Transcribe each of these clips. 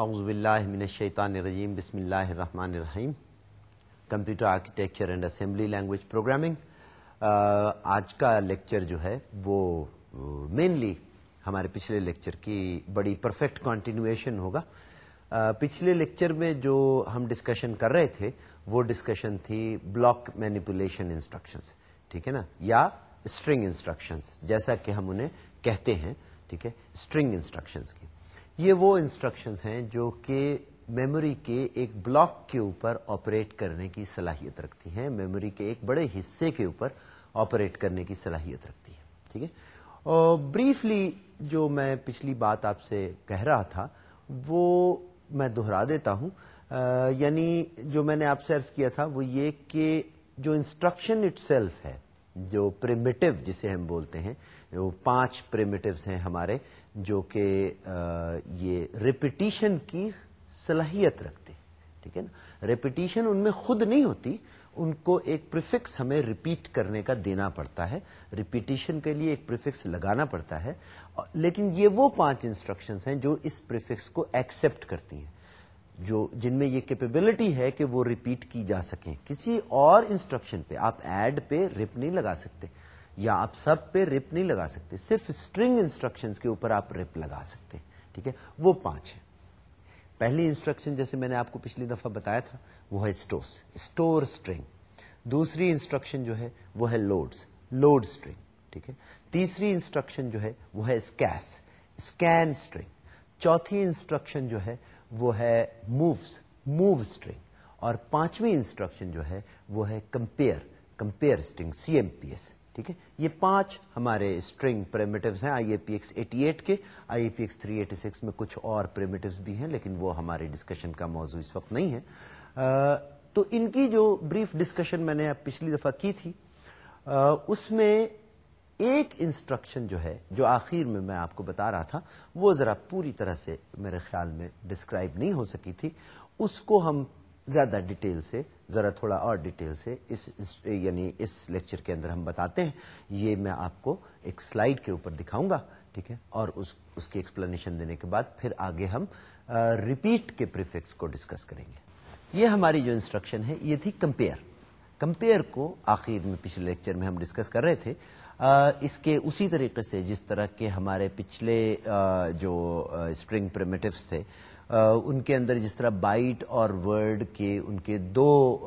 اعوذ باللہ من الشیطان الرجیم، بسم اللہ الرحمن الرحیم۔ Computer architecture and assembly language programming. آج کا لیکچر جو ہے وہ مینلی ہمارے پچھلے لیکچر کی بڑی پرفیکٹ کنٹینویشن ہوگا۔ پچھلے لیکچر میں جو ہم ڈسکشن کر رہے تھے، وہ ڈسکشن تھی بلاک مینیپولیشن انسٹرکشنس ٹھیک ہے نا؟ یا اسٹرنگ انسٹرکشنس جیسا کہ ہم انہیں کہتے ہیں، ٹھیک ہے؟ اسٹرنگ انسٹرکشنس کی۔ یہ وہ انسٹرکشنز ہیں جو کہ میموری کے ایک بلاک کے اوپر آپریٹ کرنے کی صلاحیت رکھتی ہیں۔ میموری کے ایک بڑے حصے کے اوپر آپریٹ کرنے کی صلاحیت رکھتی ہے ٹھیک ہے؟ اور بریفلی جو میں پچھلی بات آپ سے کہہ رہا تھا، وہ میں دہرا دیتا ہوں۔ یعنی جو میں نے آپ سے ارض کیا تھا، وہ یہ کہ جو انسٹرکشن اٹ سیلف ہے، جو پریمیٹو جسے ہم بولتے ہیں، وہ پانچ پریمیٹوز ہیں ہمارے۔ جو کہ یہ ریپیٹیشن کی صلاحیت رکھتے ٹھیک ہے نا؟ ریپیٹیشن ان میں خود نہیں ہوتی، ان کو ایک پریفکس ہمیں ریپیٹ کرنے کا دینا پڑتا ہے ریپیٹیشن کے لیے ایک پریفکس لگانا پڑتا ہے، لیکن یہ وہ پانچ انسٹرکشنز ہیں جو اس پریفکس کو ایکسپٹ کرتی ہیں، جو جن میں یہ کیپیبلٹی ہے کہ وہ ریپیٹ کی جا سکیں۔ کسی اور انسٹرکشن پہ آپ ایڈ پہ رپ نہیں لگا سکتے۔ یا آپ سب پہ رپ نہیں لگا سکتے، صرف اسٹرنگ انسٹرکشن کے اوپر آپ رپ لگا سکتے، ٹھیک ہے؟ وہ پانچ ہیں۔ پہلی انسٹرکشن جیسے میں نے آپ کو پچھلی دفعہ بتایا تھا، وہ ہے اسٹوس اسٹور اسٹرنگ دوسری انسٹرکشن جو ہے، وہ ہے لوڈس لوڈ اسٹرنگ ٹھیک ہے؟ تیسری انسٹرکشن جو ہے، وہ ہے اسکیس اسکین اسٹرنگ چوتھی انسٹرکشن جو ہے، وہ ہے مووس موو اسٹرنگ اور پانچویں انسٹرکشن جو ہے، وہ ہے compare compare string C M P S ٹھیک ہے؟ یہ پانچ ہمارے اسٹرنگ پریمیٹوز ہیں I A P X eighty eight کے۔ I A P X three eighty six میں کچھ اور پریمیٹوز بھی ہیں، لیکن وہ ہمارے ڈسکشن کا موضوع اس وقت نہیں ہے۔ تو ان کی جو بریف ڈسکشن میں نے پچھلی دفعہ کی تھی اس میں ایک انسٹرکشن جو ہے، جو آخر میں میں آپ کو بتا رہا تھا، وہ ذرا پوری طرح سے میرے خیال میں ڈسکرائب نہیں ہو سکی تھی۔ اس کو ہم زیادہ ڈیٹیل سے، ذرا تھوڑا اور ڈیٹیل سے اس یعنی اس لیکچر کے اندر ہم بتاتے ہیں۔ یہ میں آپ کو ایک سلائیڈ کے اوپر دکھاؤں گا، ٹھیک ہے؟ اور اس اس کی ایکسپلینیشن دینے کے بعد پھر آگے ہم ریپیٹ کے پریفکس کو ڈسکس کریں گے۔ یہ ہماری جو انسٹرکشن ہے، یہ تھی کمپیئر کمپیئر کو آخر میں پچھلے لیکچر میں ہم ڈسکس کر رہے تھے۔ اس کے اسی طریقے سے جس طرح کے ہمارے پچھلے جو اسپرنگ پریمیٹوس تھے ان کے اندر جس طرح بائٹ اور ورڈ کے ان کے دو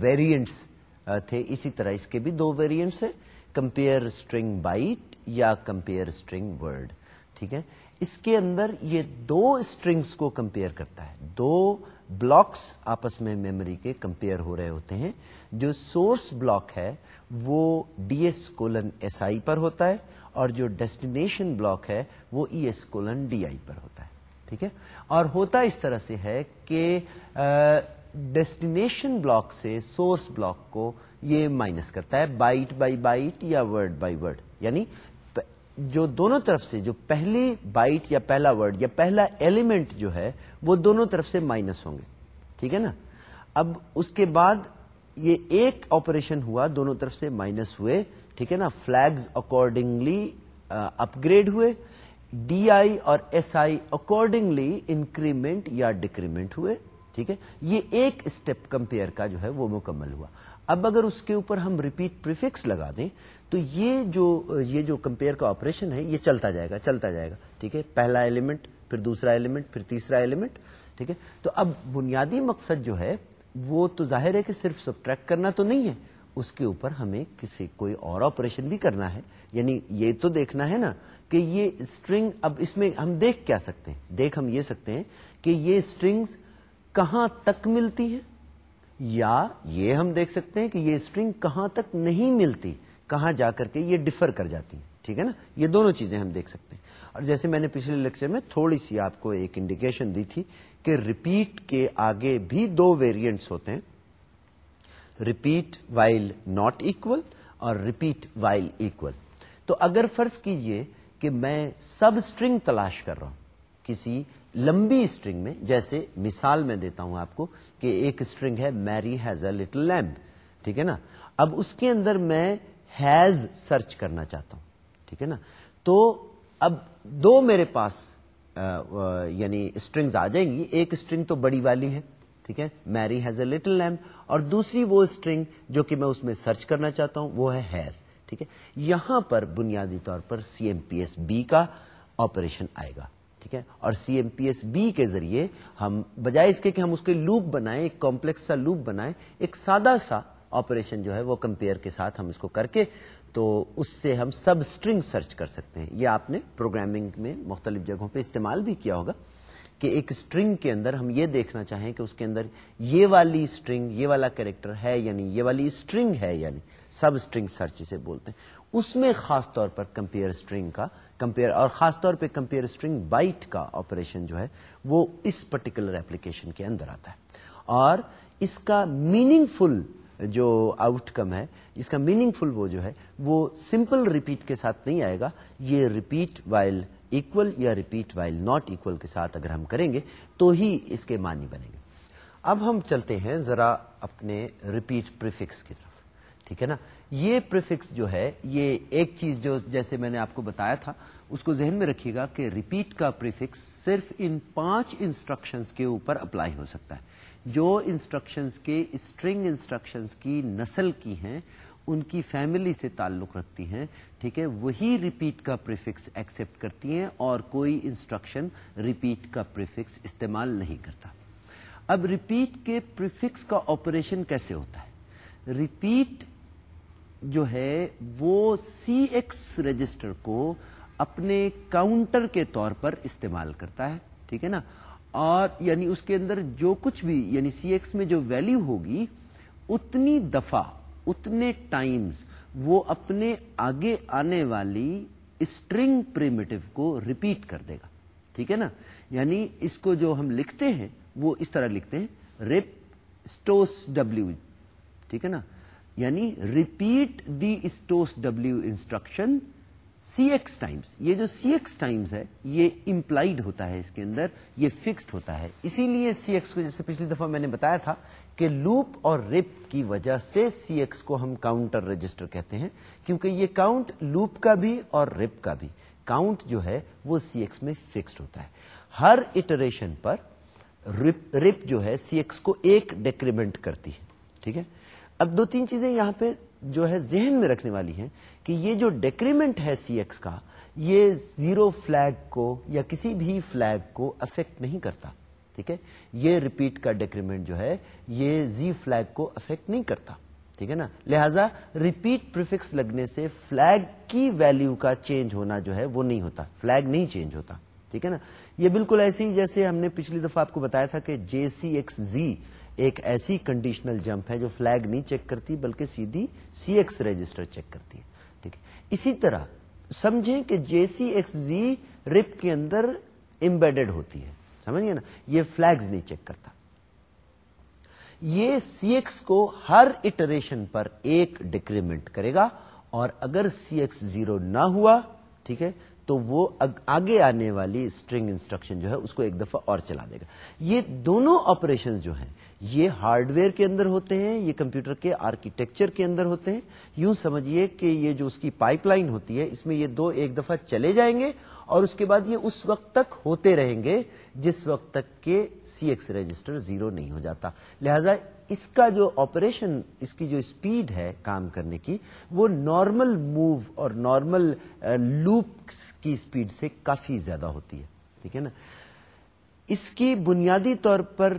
ویریئنٹس تھے، اسی طرح اس کے بھی دو ویریئنٹس ہیں۔ کمپیئر اسٹرنگ بائٹ یا کمپیئر اسٹرنگ ورڈ ٹھیک ہے؟ اس کے اندر یہ دو اسٹرنگس کو کمپیئر کرتا ہے۔ دو بلاکس آپس میں میموری کے کمپیئر ہو رہے ہوتے ہیں۔ جو سورس بلاک ہے، وہ D S colon S I پر ہوتا ہے اور جو ڈیسٹینیشن بلاک ہے، وہ E S colon D I پر ہوتا ہے۔ ٹھیک ہے؟ اور ہوتا اس طرح سے ہے کہ ڈیسٹینیشن بلاک سے سورس بلاک کو یہ مائنس کرتا ہے بائٹ بائی بائٹ یا ورڈ بائی ورڈ یعنی جو دونوں طرف سے، جو پہلی بائٹ یا پہلا ورڈ یا پہلا ایلیمنٹ جو ہے، وہ دونوں طرف سے مائنس ہوں گے. ٹھیک ہے نا؟ اب اس کے بعد یہ ایک آپریشن ہوا، دونوں طرف سے مائنس ہوئے، ٹھیک ہے نا؟ فلگز اکارڈنگلی اپ گریڈ ہوئے۔ ڈی آئی اور ایس آئی اکارڈنگلی انکریمنٹ یا ڈیکریمنٹ ہوئے، ٹھیک ہے؟ یہ ایک اسٹیپ کمپیئر کا جو ہے وہ مکمل ہوا۔ اب اگر اس کے اوپر ہم ریپیٹ پریفکس لگا دیں، تو یہ جو یہ جو کمپیئر کا آپریشن ہے، یہ چلتا جائے گا، چلتا جائے گا، ٹھیک ہے؟ پہلا ایلیمنٹ پھر دوسرا ایلیمنٹ پھر تیسرا ایلیمنٹ ٹھیک ہے؟ تو اب بنیادی مقصد جو ہے، وہ تو ظاہر ہے کہ صرف سبٹریکٹ کرنا تو نہیں ہے۔ اس کے اوپر ہمیں کسی کوئی اور آپریشن بھی کرنا ہے۔ یعنی یہ تو دیکھنا ہے نا کہ یہ اسٹرنگ اب اس میں ہم دیکھ کیا سکتے ہیں۔ دیکھ ہم یہ سکتے ہیں کہ یہ اسٹرنگز کہاں تک ملتی ہے یا یہ ہم دیکھ سکتے ہیں کہ یہ اسٹرنگ کہاں تک نہیں ملتی، کہاں جا کر کے یہ ڈفر کر جاتی ہیں۔ ٹھیک ہے نا؟ یہ دونوں چیزیں ہم دیکھ سکتے ہیں۔ اور جیسے میں نے پچھلے لیکچر میں تھوڑی سی آپ کو ایک انڈیکیشن دی تھی کہ ریپیٹ کے آگے بھی دو ویریئنٹس ہوتے ہیں۔ ریپیٹ وائل ناٹ اکول اور ریپیٹ وائل اکول تو اگر فرض کیجیے کہ میں سب اسٹرنگ تلاش کر رہا ہوں، کسی لمبی اسٹرنگ میں، جیسے مثال میں دیتا ہوں آپ کو کہ ایک اسٹرنگ ہے میری ہیز اے لٹل لیمب ٹھیک ہے نا؟ اب اس کے اندر میں ہیز سرچ کرنا چاہتا ہوں، ٹھیک ہے نا؟ تو اب دو میرے پاس یعنی اسٹرنگز آ جائیں گی، ایک اسٹرنگ تو بڑی والی ہے ٹھیک ہے؟ میری ہیز اے لٹل لیم اور دوسری وہ اسٹرنگ جو کہ میں اس میں سرچ کرنا چاہتا ہوں، وہ ہے ہیز ٹھیک ہے؟ یہاں پر بنیادی طور پر C M P S B کا آپریشن آئے گا، ٹھیک ہے؟ اور C M P S B کے ذریعے ہم، بجائے اس کے کہ ہم اس کے لوپ بنائیں، ایک کمپلیکس سا لوپ بنائیں، ایک سادہ سا آپریشن جو ہے وہ کمپیئر کے ساتھ ہم اس کو کر کے تو اس سے ہم سب اسٹرنگ سرچ کر سکتے ہیں۔ یہ آپ نے پروگرامنگ میں مختلف جگہوں پہ استعمال بھی کیا ہوگا۔ کہ ایک اسٹرنگ کے اندر ہم یہ دیکھنا چاہیں کہ اس کے اندر یہ والی اسٹرنگ یہ والا کریکٹر ہے یعنی یہ والی اسٹرنگ ہے یعنی سب اسٹرنگ سرچ سے بولتے ہیں۔ اس میں خاص طور پر کمپیئر اسٹرنگ کا کمپیئر اور خاص طور پہ کمپیئر اسٹرنگ بائٹ کا آپریشن جو ہے، وہ اس پرٹیکولر ایپلیکیشن کے اندر آتا ہے۔ اور اس کا میننگ فل جو آؤٹ کم ہے، اس کا میننگ فل وہ جو ہے، وہ سمپل ریپیٹ کے ساتھ نہیں آئے گا، یہ ریپیٹ وائل اکول یا ریپیٹ وائل ناٹ اکول کے ساتھ اگر ہم کریں گے تو ہی اس کے معنی بنے گے۔ اب ہم چلتے ہیں ذرا اپنے ریپیٹ پریفکس کی طرف۔ ٹھیک ہے نا؟ یہ پریفکس جو ہے، یہ ایک چیز جو جیسے میں نے آپ کو بتایا تھا، اس کو ذہن میں رکھیے گا کہ ریپیٹ کا پریفکس صرف ان پانچ انسٹرکشنز کے اوپر اپلائی ہو سکتا ہے۔ جو انسٹرکشنز کے اسٹرنگ انسٹرکشنز کی نسل کی ہیں ان کی فیملی سے تعلق رکھتی ہیں، ٹھیک ہے؟ وہی ریپیٹ کا پریفکس ایکسپٹ کرتی ہیں اور کوئی انسٹرکشن ریپیٹ کا پریفکس استعمال نہیں کرتا۔ اب ریپیٹ کے پریفکس کا آپریشن کیسے ہوتا ہے؟ ریپیٹ جو ہے، وہ سی ایکس رجسٹر کو اپنے کاؤنٹر کے طور پر استعمال کرتا ہے، ٹھیک ہے نا؟ اور یعنی اس کے اندر جو کچھ بھی یعنی سی ایکس میں جو ویلو ہوگی، اتنی دفعہ اتنے ٹائمز وہ اپنے آگے آنے والی اسٹرنگ پریمیٹو کو ریپیٹ کر دے گا۔ ٹھیک ہے نا؟ یعنی اس کو جو ہم لکھتے ہیں، وہ اس طرح لکھتے ہیں ریپ اسٹوس ڈبلو ٹھیک ہے نا؟ یعنی repeat the stos W instruction C X times یہ جو سی ایکس ٹائمس ہے، یہ امپلائڈ ہوتا ہے اس کے اندر، یہ فکسڈ ہوتا ہے۔ اسی لیے سی ایکس کو، جیسے پچھلی دفعہ میں نے بتایا تھا کہ لوپ اور ریپ کی وجہ سے سی ایکس کو ہم کاؤنٹر رجسٹر کہتے ہیں، کیونکہ یہ کاؤنٹ لوپ کا بھی اور ریپ کا بھی۔ کاؤنٹ جو ہے، وہ سی ایکس میں فکسڈ ہوتا ہے۔ ہر اٹریشن پر ریپ جو ہے سی ایکس کو ایک ڈیکریمنٹ کرتی ہے۔ ٹھیک ہے؟ اب دو تین چیزیں یہاں پہ جو ہے ذہن میں رکھنے والی ہیں۔ کہ یہ جو ڈیکریمنٹ ہے سی ایکس کا، یہ زیرو فلیگ کو یا کسی بھی فلیگ کو افیکٹ نہیں کرتا، ٹھیک ہے؟ یہ ریپیٹ کا ڈیکریمنٹ جو ہے، یہ زی فلیگ کو افیکٹ نہیں کرتا، ٹھیک ہے نا؟ لہذا ریپیٹ پریفکس لگنے سے فلیگ کی ویلو کا چینج ہونا جو ہے وہ نہیں ہوتا فلیگ نہیں چینج ہوتا، ٹھیک ہے نا؟ یہ بالکل ایسی جیسے ہم نے پچھلی دفعہ آپ کو بتایا تھا کہ جے سی ایکس زی ایک ایسی کنڈیشنل جمپ ہے جو فلیگ نہیں چیک کرتی بلکہ سیدھی سی ایکس رجسٹر چیک کرتی ہے۔ اسی طرح سمجھیں کہ جے سی ایکس زی رپ کے اندر امبیڈڈ ہوتی ہے۔ سمجھ نا؟ یہ فلیگز نہیں چیک کرتا۔ یہ سی ایکس کو ہر اٹریشن پر ایک ڈیکریمنٹ کرے گا اور اگر سی ایکس زیرو نہ ہوا، ٹھیک ہے، تو وہ آگے آنے والی اسٹرنگ انسٹرکشن جو ہے، اس کو ایک دفعہ اور چلا دے گا۔ یہ دونوں آپریشن جو ہیں یہ ہارڈ ویئر کے اندر ہوتے ہیں، یہ کمپیوٹر کے آرکیٹیکچر کے اندر ہوتے ہیں۔ یوں سمجھیے کہ یہ جو اس کی پائپ لائن ہوتی ہے، اس میں یہ دو ایک دفعہ چلے جائیں گے اور اس کے بعد یہ اس وقت تک ہوتے رہیں گے جس وقت تک کہ سی ایکس رجسٹر زیرو نہیں ہو جاتا۔ لہذا اس کا جو آپریشن اس کی جو اسپیڈ ہے کام کرنے کی، وہ نارمل موو اور نارمل لوپ uh, کی اسپیڈ سے کافی زیادہ ہوتی ہے۔ ٹھیک ہے نا؟ اس کی بنیادی طور پر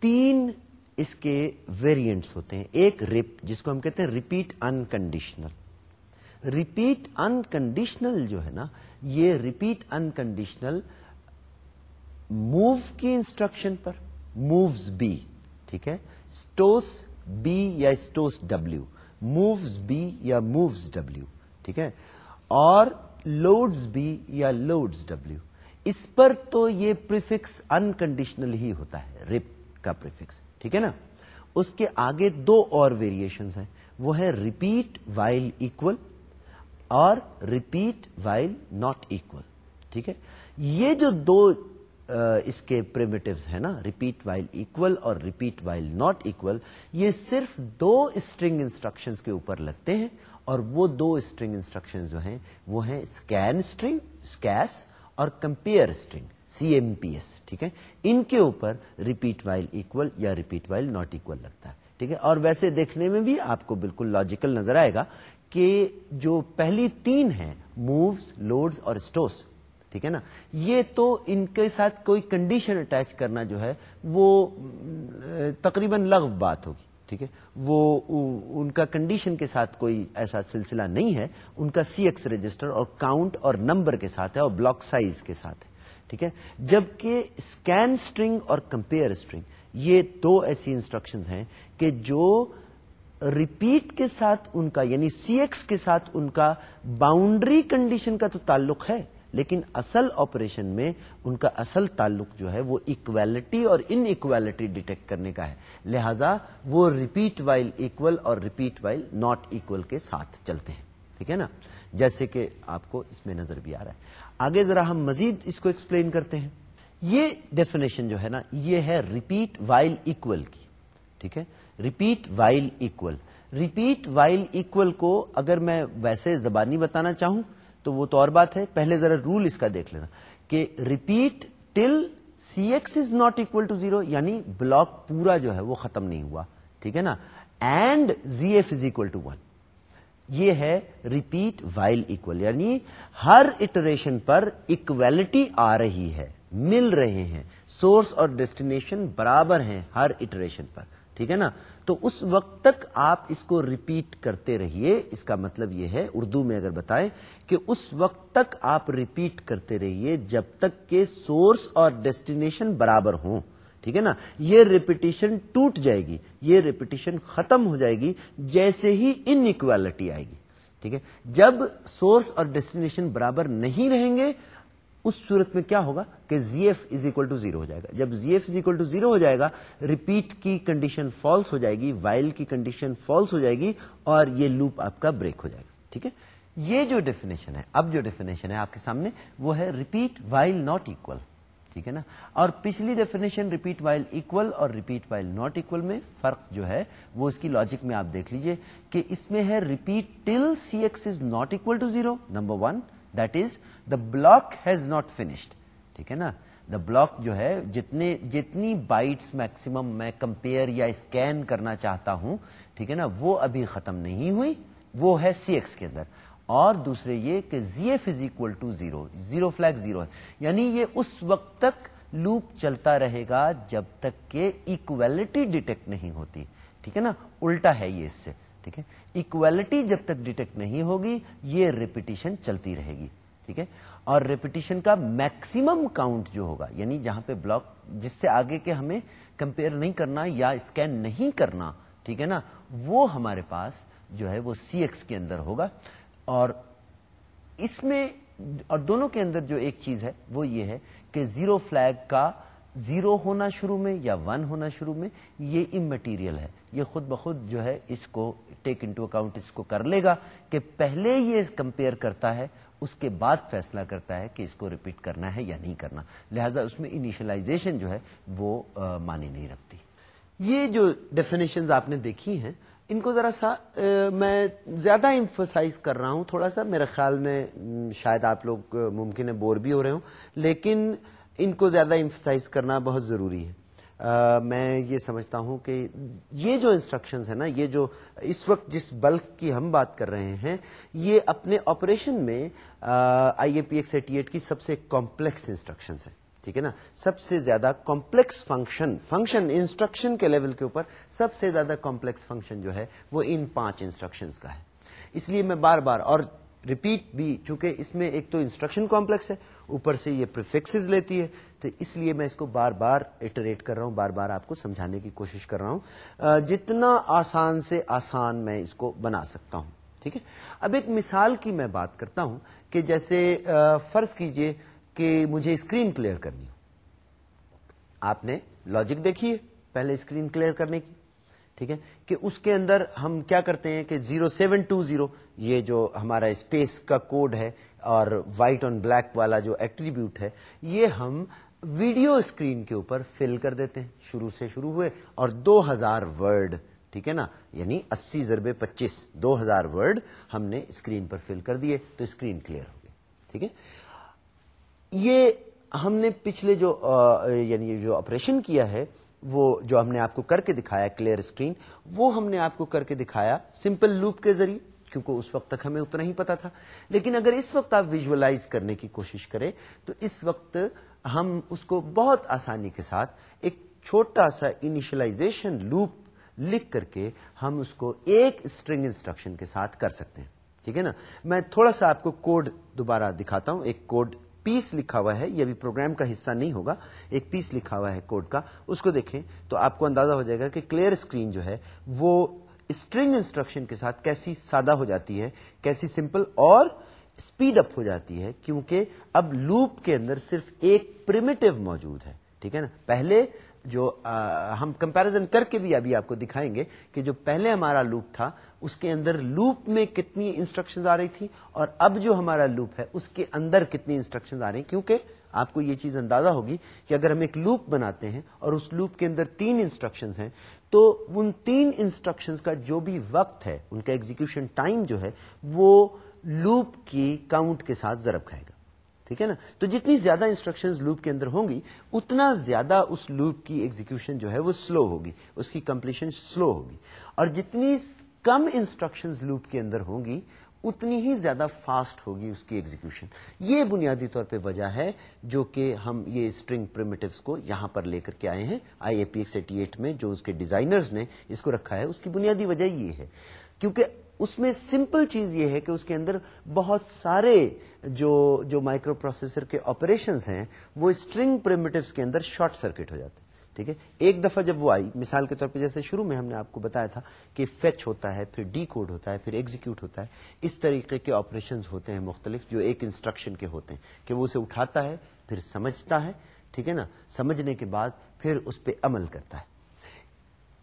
تین اس کے ویریئنٹس ہوتے ہیں۔ ایک ریپ جس کو ہم کہتے ہیں ریپیٹ انکنڈیشنل ریپیٹ انکنڈیشنل جو ہے نا، یہ ریپیٹ انکنڈیشنل موو کی انسٹرکشن پر مووز بی ٹھیک ہے؟ اسٹوس بی یا اسٹوس ڈبلو مووز بی یا مووز ڈبلو ٹھیک ہے؟ اور لوڈز بی یا لوڈز ڈبلو اس پر تو یہ پریفکس انکنڈیشنل ہی ہوتا ہے ریپ کا پریفکس ٹھیک ہے نا؟ اس کے آگے دو اور ویریشن ہیں. وہ ہے ریپیٹ وائل اکول اور ریپیٹ وائل ناٹ اکول ٹھیک ہے؟ یہ جو دو اس کے پریمیٹوز ہیں نا ریپیٹ وائل اکول اور ریپیٹ وائل ناٹ اکول یہ صرف دو اسٹرنگ انسٹرکشن کے اوپر لگتے ہیں اور وہ دو اسٹرنگ انسٹرکشن جو ہیں، وہ ہیں اسکین اسٹرنگ اسکیس اور compare string C M P S ٹھیک ہے؟ ان کے اوپر ریپیٹ وائل اکول یا ریپیٹ وائل ناٹ اکول لگتا ہے، ٹھیک ہے؟ اور ویسے دیکھنے میں بھی آپ کو بالکل لاجیکل نظر آئے گا کہ جو پہلی تین ہیں مووز لوڈز اور اسٹوس ٹھیک ہے نا؟ یہ تو ان کے ساتھ کوئی کنڈیشن اٹیچ کرنا جو ہے، وہ تقریباً لغو بات ہوگی، ٹھیک ہے؟ وہ ان کا کنڈیشن کے ساتھ کوئی ایسا سلسلہ نہیں ہے، ان کا سی ایکس رجسٹر اور کاؤنٹ اور نمبر کے ساتھ ہے اور بلاک سائز کے ساتھ ہے۔ ٹھیک ہے؟ جبکہ اسکین اسٹرنگ اور کمپیئر اسٹرنگ یہ دو ایسی انسٹرکشن ہیں کہ جو ریپیٹ کے ساتھ ان کا یعنی سی ایکس کے ساتھ ان کا باؤنڈری کنڈیشن کا تو تعلق ہے، لیکن اصل آپریشن میں ان کا اصل تعلق جو ہے وہ اکویلٹی اور ان اکویلٹی ڈیٹیکٹ کرنے کا ہے۔ لہذا وہ ریپیٹ وائل اکول اور ریپیٹ وائل ناٹ اکول کے ساتھ چلتے ہیں۔ ٹھیک ہے نا؟ جیسے کہ آپ کو اس میں نظر بھی آ رہا ہے۔ آگے ذرا ہم مزید اس کو ایکسپلین کرتے ہیں۔ یہ ڈیفینیشن جو ہے نا، یہ ہے ریپیٹ وائل اکول کی۔ ٹھیک ہے؟ Repeat while equal repeat while equal کو اگر میں ویسے زبانی بتانا چاہوں تو وہ تو اور بات ہے۔ پہلے ذرا رول اس کا دیکھ لینا۔ کہ repeat till C X is not equal to zero یعنی بلاک پورا جو ہے وہ ختم نہیں ہوا۔ ٹھیک ہے نا؟ And Z F is equal to one یہ ہے ریپیٹ وائل اکول یعنی ہر اٹریشن پر اکویلٹی آ رہی ہے، مل رہے ہیں سورس اور ڈیسٹینیشن برابر ہیں ہر اٹریشن پر، ٹھیک ہے نا؟ تو اس وقت تک آپ اس کو ریپیٹ کرتے رہیے، اس کا مطلب یہ ہے، اردو میں اگر بتائیں کہ اس وقت تک آپ ریپیٹ کرتے رہیے جب تک کہ سورس اور ڈیسٹینیشن برابر ہوں۔ ٹھیک ہے نا؟ یہ ریپیٹیشن ٹوٹ جائے گی، یہ ریپیٹیشن ختم ہو جائے گی، جیسے ہی ان اکویلٹی آئے گی۔ ٹھیک ہے؟ جب سورس اور ڈیسٹینیشن برابر نہیں رہیں گے، اس صورت میں کیا ہوگا کہ Z F is equal to zero ہو جائے گا۔ جب Z F is equal to zero ہو جائے گا ریپیٹ کی کنڈیشن فالس ہو جائے گی وائل کی کنڈیشن فالس ہو جائے گی اور یہ لوپ آپ کا بریک ہو جائے گا۔ ٹھیک ہے؟ یہ جو ڈیفینیشن ہے، اب جو ڈیفینیشن ہے آپ کے سامنے، وہ ہے ریپیٹ وائل ناٹ اکول ٹھیک ہے نا؟ اور پچھلی ڈیفینیشن ریپیٹ وائل اکول اور ریپیٹ وائل ناٹ اکول میں فرق جو ہے وہ اس کی لاجک میں آپ دیکھ لیجیے کہ اس میں ہے repeat till C X is not equal to zero number one that is the block has not finished ٹھیک ہے نا؟ دا بلاک جو ہے جتنے، جتنی بائٹس میکسیمم میں کمپیئر یا اسکین کرنا چاہتا ہوں، ٹھیک ہے نا؟ وہ ابھی ختم نہیں ہوئی، وہ ہے سی ایکس کے اندر۔ اور دوسرے یہ کہ Z F is equal to zero zero flag zero ہے. یعنی یہ اس وقت تک لوپ چلتا رہے گا جب تک کہ اکویلٹی ڈیٹیکٹ نہیں ہوتی. ٹھیک ہے نا؟ الٹا ہے یہ اس سے. ٹھیک ہے؟ اکویلٹی جب تک ڈیٹیکٹ نہیں ہوگی، یہ ریپیٹیشن چلتی رہے گی. ٹھیک ہے؟ اور ریپیٹیشن کا میکسیمم کاؤنٹ جو ہوگا یعنی جہاں پہ بلاک جس سے آگے کے ہمیں کمپیئر نہیں کرنا یا اسکین نہیں کرنا، ٹھیک ہے نا؟ وہ ہمارے پاس جو ہے وہ سی ایکس کے اندر ہوگا. اور اس میں اور دونوں کے اندر جو ایک چیز ہے وہ یہ ہے کہ زیرو فلیگ کا زیرو ہونا شروع میں یا ون ہونا شروع میں یہ امٹیریل ہے۔ یہ خود بخود جو ہے اس کو ٹیک انٹو اکاؤنٹ اس کو کر لے گا کہ پہلے یہ کمپیئر کرتا ہے، اس کے بعد فیصلہ کرتا ہے کہ اس کو ریپیٹ کرنا ہے یا نہیں کرنا۔ لہذا اس میں انیشلائزیشن جو ہے وہ مانی نہیں رکھتی۔ یہ جو ڈیفینیشن آپ نے دیکھی ہیں ان کو ذرا سا میں زیادہ امفسائز کر رہا ہوں، تھوڑا سا میرے خیال میں شاید آپ لوگ ممکن ہے بور بھی ہو رہے ہوں، لیکن ان کو زیادہ امفسائز کرنا بہت ضروری ہے۔ میں یہ سمجھتا ہوں کہ یہ جو انسٹرکشنز ہیں نا، یہ جو اس وقت جس بلک کی ہم بات کر رہے ہیں، یہ اپنے آپریشن میں I A P X eighty eight کی سب سے کمپلیکس انسٹرکشنز ہیں۔ ٹھیک ہے نا؟ سب سے زیادہ کمپلیکس فنکشن فنکشن انسٹرکشن کے لیول کے اوپر سب سے زیادہ کمپلیکس فنکشن جو ہے وہ ان پانچ انسٹرکشنز کا ہے۔ اس لیے میں بار بار اور ریپیٹ بھی، چونکہ اس میں ایک تو انسٹرکشن کمپلیکس ہے، اوپر سے یہ پریفکسز لیتی ہے، تو اس لیے میں اس کو بار بار اٹریٹ کر رہا ہوں، بار بار آپ کو سمجھانے کی کوشش کر رہا ہوں۔ جتنا آسان سے آسان میں اس کو بنا سکتا ہوں، ٹھیک ہے؟ اب ایک مثال کی میں بات کرتا ہوں کہ جیسے فرض کیجیے کہ مجھے اسکرین کلیئر کرنی ہو۔ آپ نے لاجک دیکھی ہے پہلے اسکرین کلیئر کرنے کی، ٹھیک ہے؟ کہ اس کے اندر ہم کیا کرتے ہیں کہ زیرو سیون ٹو زیرو یہ جو ہمارا اسپیس کا کوڈ ہے اور وائٹ آن بلیک والا جو ایٹریبیوٹ ہے، یہ ہم ویڈیو اسکرین کے اوپر فل کر دیتے ہیں۔ شروع سے شروع ہوئے اور دو ہزار ورڈ ٹھیک ہے نا؟ یعنی اسی ضربے پچیس، دو ہزار ورڈ ہم نے اسکرین پر فل کر دیے تو اسکرین کلیئر ہو گئی ٹھیک ہے؟ یہ ہم نے پچھلے جو یعنی جو آپریشن کیا ہے، وہ جو ہم نے آپ کو کر کے دکھایا کلیئر اسکرین وہ ہم نے آپ کو کر کے دکھایا سمپل لوپ کے ذریعے، کیونکہ اس وقت تک ہمیں اتنا ہی پتا تھا۔ لیکن اگر اس وقت آپ ویژلائز کرنے کی کوشش کریں، تو اس وقت ہم اس کو بہت آسانی کے ساتھ ایک چھوٹا سا انیشلائزیشن لوپ لکھ کر کے ہم اس کو ایک اسٹرنگ انسٹرکشن کے ساتھ کر سکتے ہیں۔ ٹھیک ہے نا؟ میں تھوڑا سا آپ کو کوڈ دوبارہ دکھاتا ہوں، ایک کوڈ پیس لکھا ہوا ہے، یہ بھی پروگرام کا حصہ نہیں ہوگا، ایک پیس لکھا ہوا ہے کوڈ کا، اس کو دیکھیں تو آپ کو اندازہ ہو جائے گا کہ کلیئر اسکرین جو ہے، وہ اسٹرنگ انسٹرکشن کے ساتھ کیسی سادہ ہو جاتی ہے، کیسی سمپل اور اسپیڈ اپ ہو جاتی ہے، کیونکہ اب لوپ کے اندر صرف ایک پرمیٹو موجود ہے، ٹھیک ہے نا؟ پہلے جو ہم کمپیرزن کر کے بھی ابھی آپ کو دکھائیں گے کہ جو پہلے ہمارا لوپ تھا، اس کے اندر لوپ میں کتنی انسٹرکشن آ رہی تھی اور اب جو ہمارا لوپ ہے، اس کے اندر کتنی انسٹرکشن آ رہی کیونکہ آپ کو یہ چیز اندازہ ہوگی کہ اگر ہم ایک لوپ بناتے ہیں اور اس لوپ کے اندر تین انسٹرکشن ہیں، تو ان تین انسٹرکشن کا جو بھی وقت ہے، ان کا ایگزیکشن ٹائم جو ہے، وہ لوپ کی کاؤنٹ کے ساتھ ضرب کھائے گا۔ ٹھیک ہے نا؟ تو جتنی زیادہ انسٹرکشن لوپ کے اندر ہوں گی، اتنا زیادہ اس لوپ کی ایگزیکشن جو ہے وہ سلو ہوگی، اس کی کمپلیشن سلو ہوگی۔ اور جتنی کم انسٹرکشن لوپ کے اندر ہوں گی، اتنی ہی زیادہ فاسٹ ہوگی اس کی ایگزیکشن یہ بنیادی طور پہ وجہ ہے جو کہ ہم یہ اسٹرنگ پرمیٹوس کو یہاں پر لے کر کے آئے ہیں۔ I A P X eighty eight میں جو اس کے ڈیزائنرز نے اس کو رکھا ہے، اس کی بنیادی وجہ یہ ہے۔ کیونکہ اس میں سمپل چیز یہ ہے کہ اس کے اندر بہت سارے جو جو مائکرو پروسیسر کے آپریشنس ہیں، وہ اسٹرنگ پرمیٹوس کے اندر شارٹ سرکٹ ہو جاتے ہیں، ٹھیک ہے؟ ایک دفعہ جب وہ آئی، مثال کے طور پہ جیسے شروع میں ہم نے آپ کو بتایا تھا کہ فیچ ہوتا ہے، پھر ڈی کوڈ ہوتا ہے، پھر ایگزیکیوٹ ہوتا ہے، اس طریقے کے آپریشن ہوتے ہیں مختلف، جو ایک انسٹرکشن کے ہوتے ہیں کہ وہ اسے اٹھاتا ہے، پھر سمجھتا ہے، ٹھیک ہے نا؟ سمجھنے کے بعد پھر اس پہ عمل کرتا ہے۔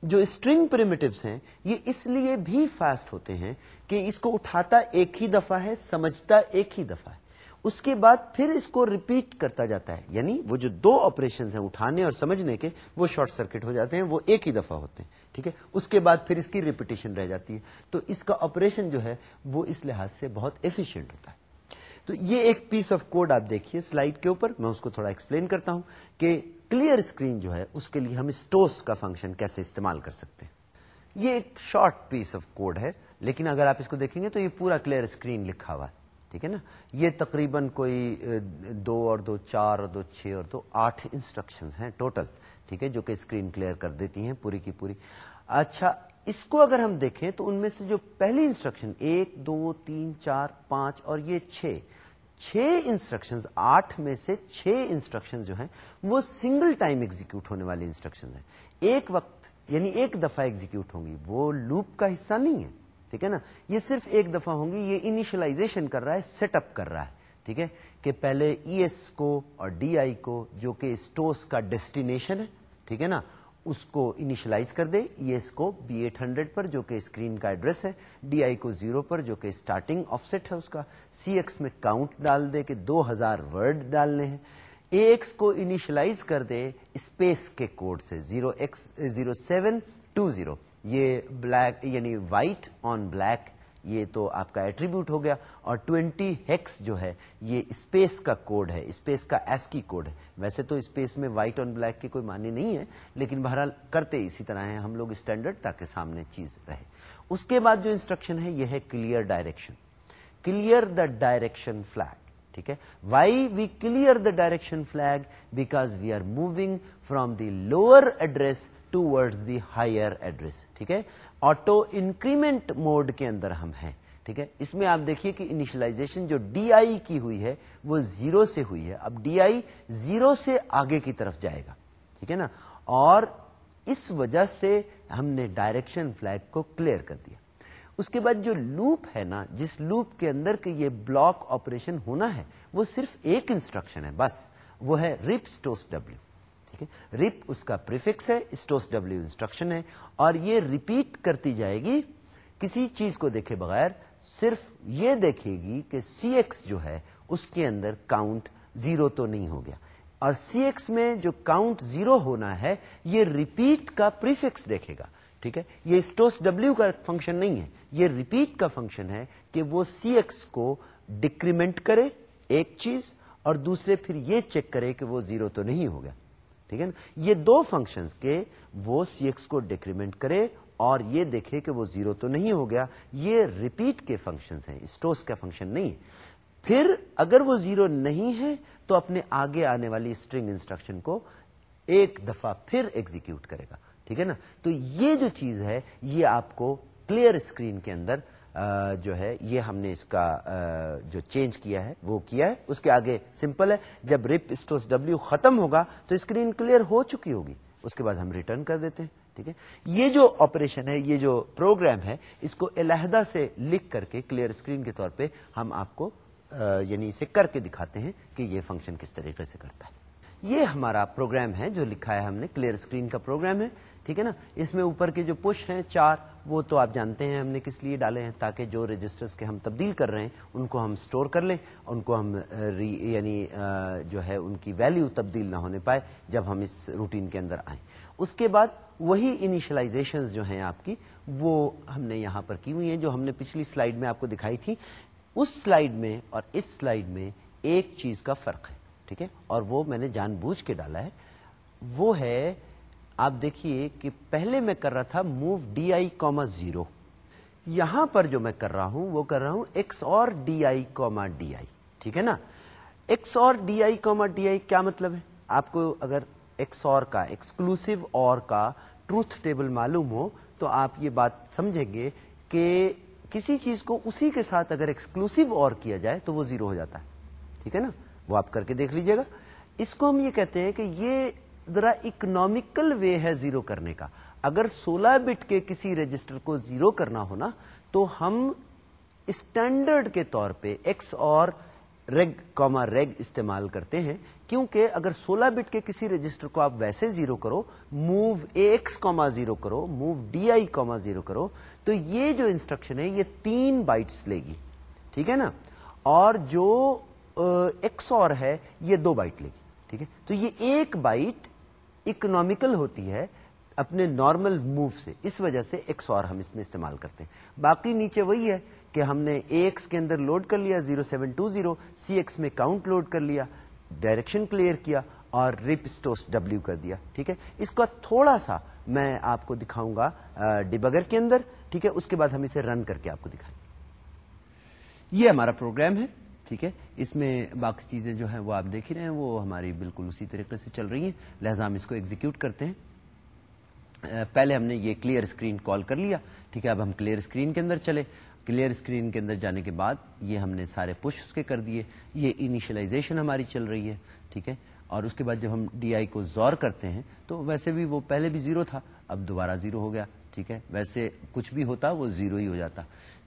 جو اسٹرنگ پریمیٹوس ہیں، یہ اس لیے بھی فاسٹ ہوتے ہیں کہ اس کو اٹھاتا ایک ہی دفعہ ہے، سمجھتا ایک ہی دفعہ ہے۔ اس کے بعد پھر اس کو ریپیٹ کرتا جاتا ہے۔ یعنی وہ جو دو آپریشن ہیں، اٹھانے اور سمجھنے کے، وہ شارٹ سرکٹ ہو جاتے ہیں، وہ ایک ہی دفعہ ہوتے ہیں۔ ٹھیک ہے؟ اس کے بعد پھر اس کی ریپیٹیشن رہ جاتی ہے۔ تو اس کا آپریشن جو ہے، وہ اس لحاظ سے بہت ایفیشینٹ ہوتا ہے۔ تو یہ ایک پیس آف کوڈ آپ دیکھیے سلائڈ کے اوپر، میں اس کو تھوڑا ایکسپلین کرتا ہوں کہ کلیئر اسکرین جو ہے، اس کے لیے ہم اسٹوس کا فنکشن کیسے استعمال کر سکتے ہیں۔ یہ ایک شارٹ پیس آف کوڈ ہے، لیکن اگر آپ اس کو دیکھیں گے تو یہ پورا کلیئر اسکرین لکھا ہوا ہے، ٹھیک ہے نا؟ یہ تقریباً کوئی دو اور دو چار اور دو چھ اور دو آٹھ انسٹرکشن ہیں ٹوٹل ٹھیک ہے، جو کہ اسکرین کلیئر کر دیتی ہیں پوری کی پوری۔ اچھا اس کو اگر ہم دیکھیں تو ان میں سے جو پہلی انسٹرکشن ایک، دو، تین، چار، پانچ اور یہ چھ چھ انسٹرکشن آٹھ میں سے چھ انسٹرکشن جو ہیں، وہ سنگل ٹائم ایگزیکیوٹ ہونے والی انسٹرکشن ہیں۔ ایک وقت یعنی ایک دفعہ ایگزیکیوٹ ہوں گی۔ وہ لوپ کا حصہ نہیں ہے، ٹھیک ہے نا؟ یہ صرف ایک دفعہ ہوں گی، یہ انیشلائزیشن کر رہا ہے سیٹ اپ کر رہا ہے، ٹھیک ہے؟ کہ پہلے ای ایس کو اور ڈی آئی کو، جو کہ اسٹوس کا ڈیسٹینیشن ہے، ٹھیک ہے نا؟ اس کو انیشلائز کر دے۔ ای ایس کو بی ایٹ ہنڈریڈ پر جو کہ اسکرین کا ایڈریس ہے ڈی آئی کو زیرو پر جو کہ اسٹارٹنگ آف سیٹ ہے اس کا۔ سی ایکس میں کاؤنٹ ڈال دے کہ دو ہزار ورڈ ڈالنے ہیں۔ اے ایکس کو انیشلائز کر دے اسپیس کے کوڈ سے۔ Zero X zero seven two zero یہ بلیک یعنی وائٹ آن بلیک یہ تو آپ کا ایٹریبیوٹ ہو گیا اور ٹوینٹی ہیکس جو ہے، یہ اسپیس کا کوڈ ہے اسپیس کا ایس کی کوڈ ہے۔ ویسے تو اسپیس میں وائٹ آن بلیک کی کوئی معنی نہیں ہے، لیکن بہرحال کرتے اسی طرح ہیں ہم لوگ اسٹینڈرڈ تاکہ سامنے چیز رہے۔ اس کے بعد جو انسٹرکشن ہے، یہ ہے clear direction clear the direction flag ٹھیک ہے؟ Why we clear the direction flag because we are moving from the lower address toward the higher address ٹھیک ہے؟ آٹو انکریمنٹ موڈ کے اندر ہم ہیں، ٹھیک ہے؟ اس میں آپ دیکھیے کہ انیشلائزیشن جو ڈی آئی کی ہوئی ہے، وہ زیرو سے ہوئی ہے۔ اب ڈی آئی زیرو سے آگے کی طرف جائے گا، ٹھیک ہے نا؟ اور اس وجہ سے ہم نے ڈائریکشن فلگ کو کلیئر کر دیا۔ اس کے بعد جو لوپ ہے نا، جس لوپ کے اندر کے یہ بلاک آپریشن ہونا ہے، وہ صرف ایک انسٹرکشن ہے، بس۔ وہ ہے ریپسٹوس ڈبلو ریپ اس کا پریفکس ہے اسٹوس ڈبلو انسٹرکشن ہے اور یہ ریپیٹ کرتی جائے گی۔ کسی چیز کو دیکھے بغیر صرف یہ دیکھے گی کہ سی ایکس جو ہے، اس کے اندر کاؤنٹ زیرو تو نہیں ہو گیا۔ اور سی ایکس میں جو کاؤنٹ زیرو ہونا ہے، یہ ریپیٹ کا پریفکس دیکھے گا۔ ٹھیک ہے؟ یہ اسٹوس ڈبلو کا فنکشن نہیں ہے۔ یہ ریپیٹ کا فنکشن ہے کہ وہ سی ایکس کو ڈکریمنٹ کرے ایک چیز اور دوسرے پھر یہ چیک کرے کہ وہ زیرو تو نہیں ہو گیا۔ ٹھیک ہے نا؟ یہ دو فنکشنز کے وہ سی ایکس کو ڈیکریمنٹ کرے اور یہ دیکھے کہ وہ زیرو تو نہیں ہو گیا۔ یہ ریپیٹ کے فنکشن ہیں اسٹوس کا فنکشن نہیں ہے۔ پھر اگر وہ زیرو نہیں ہے تو اپنے آگے آنے والی اسٹرنگ انسٹرکشن کو ایک دفعہ پھر ایگزیکیوٹ کرے گا۔ ٹھیک ہے نا؟ تو یہ جو چیز ہے، یہ آپ کو کلیئر اسکرین کے اندر جو ہے، یہ ہم نے اس کا جو چینج کیا ہے، وہ کیا ہے، اس کے آگے سمپل ہے۔ جب ریپ اسٹوس ڈبلو ختم ہوگا تو اسکرین کلیئر ہو چکی ہوگی۔ اس کے بعد ہم ریٹرن کر دیتے ہیں، ٹھیک ہے؟ یہ جو آپریشن ہے، یہ جو پروگرام ہے، اس کو علیحدہ سے لکھ کر کے کلیئر اسکرین کے طور پہ ہم آپ کو یعنی اسے کر کے دکھاتے ہیں کہ یہ فنکشن کس طریقے سے کرتا ہے۔ یہ ہمارا پروگرام ہے، جو لکھا ہے ہم نے، کلیئر اسکرین کا پروگرام ہے۔ ٹھیک ہے نا؟ اس میں اوپر کے جو پش ہیں، چار، وہ تو آپ جانتے ہیں ہم نے کس لیے ڈالے ہیں تاکہ جو رجسٹرز کے ہم تبدیل کر رہے ہیں، ان کو ہم سٹور کر لیں، ان کو ہم یعنی جو ہے ان کی ویلیو تبدیل نہ ہونے پائے جب ہم اس روٹین کے اندر آئیں۔ اس کے بعد وہی انیشلائزیشن جو ہیں آپ کی، وہ ہم نے یہاں پر کی ہوئی ہیں، جو ہم نے پچھلی سلائیڈ میں آپ کو دکھائی تھی۔ اس سلائیڈ میں اور اس سلائیڈ میں ایک چیز کا فرق ہے، ٹھیک ہے؟ اور وہ میں نے جان بوجھ کے ڈالا ہے۔ وہ ہے آپ دیکھیے کہ پہلے میں کر رہا تھا move D I comma zero. یہاں پر جو میں کر رہا ہوں، وہ کر رہا ہوں ایکس اور D I comma D I ٹھیک ہے نا؟ ایکس اور D I comma D I کیا مطلب ہے؟ آپ کو اگر ایکس اور کا ایکسکلوسو اور کا ٹروتھ ٹیبل معلوم ہو، تو آپ یہ بات سمجھیں گے کہ کسی چیز کو اسی کے ساتھ اگر ایکسکلوسو اور کیا جائے، تو وہ زیرو ہو جاتا ہے۔ ٹھیک ہے نا؟ وہ آپ کر کے دیکھ لیجیے گا۔ اس کو ہم یہ کہتے ہیں کہ یہ ذرا اکنامیکل وے ہے زیرو کرنے کا۔ اگر سولہ بٹ کے کسی رجسٹر کو زیرو کرنا ہونا، تو ہم اسٹینڈرڈ کے طور پہ ایکس اور ریگ کاما ریگ استعمال کرتے ہیں۔ کیونکہ اگر سولہ بٹ کے کسی رجسٹر کو آپ ویسے زیرو کرو move A X comma zero کرو move D I comma zero کرو، تو یہ جو انسٹرکشن ہے، یہ تین بائٹس لے گی۔ ٹھیک ہے نا؟ اور جو ایکس اور ہے، یہ دو بائٹ لے گی۔ ٹھیک ہے؟ تو یہ ایک بائٹ اکنامیکل ہوتی ہے اپنے نارمل موو سے، اس وجہ سے ایکس اور ہم اس میں استعمال کرتے ہیں۔ باقی نیچے وہی ہے کہ ہم نے ایکس کے اندر لوڈ کر لیا، zero seven two zero C X میں کاؤنٹ لوڈ کر لیا ڈائریکشن کلیئر کیا اور ریپ اسٹوس ڈبلو کر دیا، ٹھیک ہے؟ اس کا تھوڑا سا میں آپ کو دکھاؤں گا ڈبگر کے اندر، ٹھیک ہے؟ اس کے بعد ہم اسے رن کر کے آپ کو دکھائیں۔ یہ ہمارا پروگرام ہے۔ ٹھیک ہے؟ اس میں باقی چیزیں جو ہیں وہ آپ دیکھ ہی رہے ہیں، وہ ہماری بالکل اسی طریقے سے چل رہی ہیں۔ لہذا ہم اس کو ایگزیکیوٹ کرتے ہیں۔ پہلے ہم نے یہ کلیئر اسکرین کال کر لیا۔ ٹھیک ہے، اب ہم کلیئر اسکرین کے اندر چلے کلیئر اسکرین کے اندر جانے کے بعد یہ ہم نے سارے پش اس کے کر دیے۔ یہ انیشلائزیشن ہماری چل رہی ہے۔ ٹھیک ہے؟ اور اس کے بعد جب ہم ڈی آئی کو زور کرتے ہیں، تو ویسے بھی وہ پہلے بھی زیرو تھا، اب دوبارہ زیرو ہو گیا۔ ٹھیک ہے؟ ویسے کچھ بھی ہوتا وہ زیرو ہی ہو جاتا۔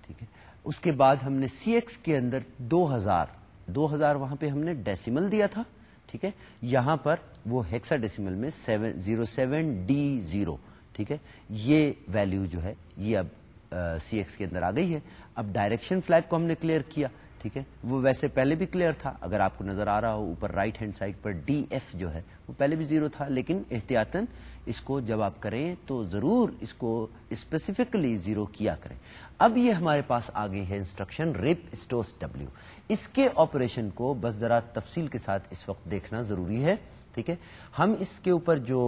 ٹھیک ہے؟ اس کے بعد ہم نے سی ایکس کے اندر دو ہزار دو ہزار وہاں پہ ہم نے ڈیسیمل دیا تھا، ٹھیک ہے؟ یہاں پر وہ ہیکسا ڈیسیمل میں seven zero seven D zero ٹھیک ہے؟ یہ ویلو جو ہے، یہ اب سی ایکس کے اندر آ گئی ہے۔ اب ڈائریکشن فلیگ کو ہم نے کلیئر کیا۔ ٹھیک ہے؟ وہ ویسے پہلے بھی کلیئر تھا، اگر آپ کو نظر آ رہا ہو اوپر رائٹ ہینڈ سائڈ پر ڈی ایف جو ہے، وہ پہلے بھی زیرو تھا، لیکن احتیاطن اس کو جب آپ کریں تو ضرور اس کو اسپیسیفکلی زیرو کیا کریں۔ اب یہ ہمارے پاس آگے ہے انسٹرکشن ریپ اسٹوس ڈبلو اس کے آپریشن کو بس ذرا تفصیل کے ساتھ اس وقت دیکھنا ضروری ہے۔ ٹھیک ہے؟ ہم اس کے اوپر جو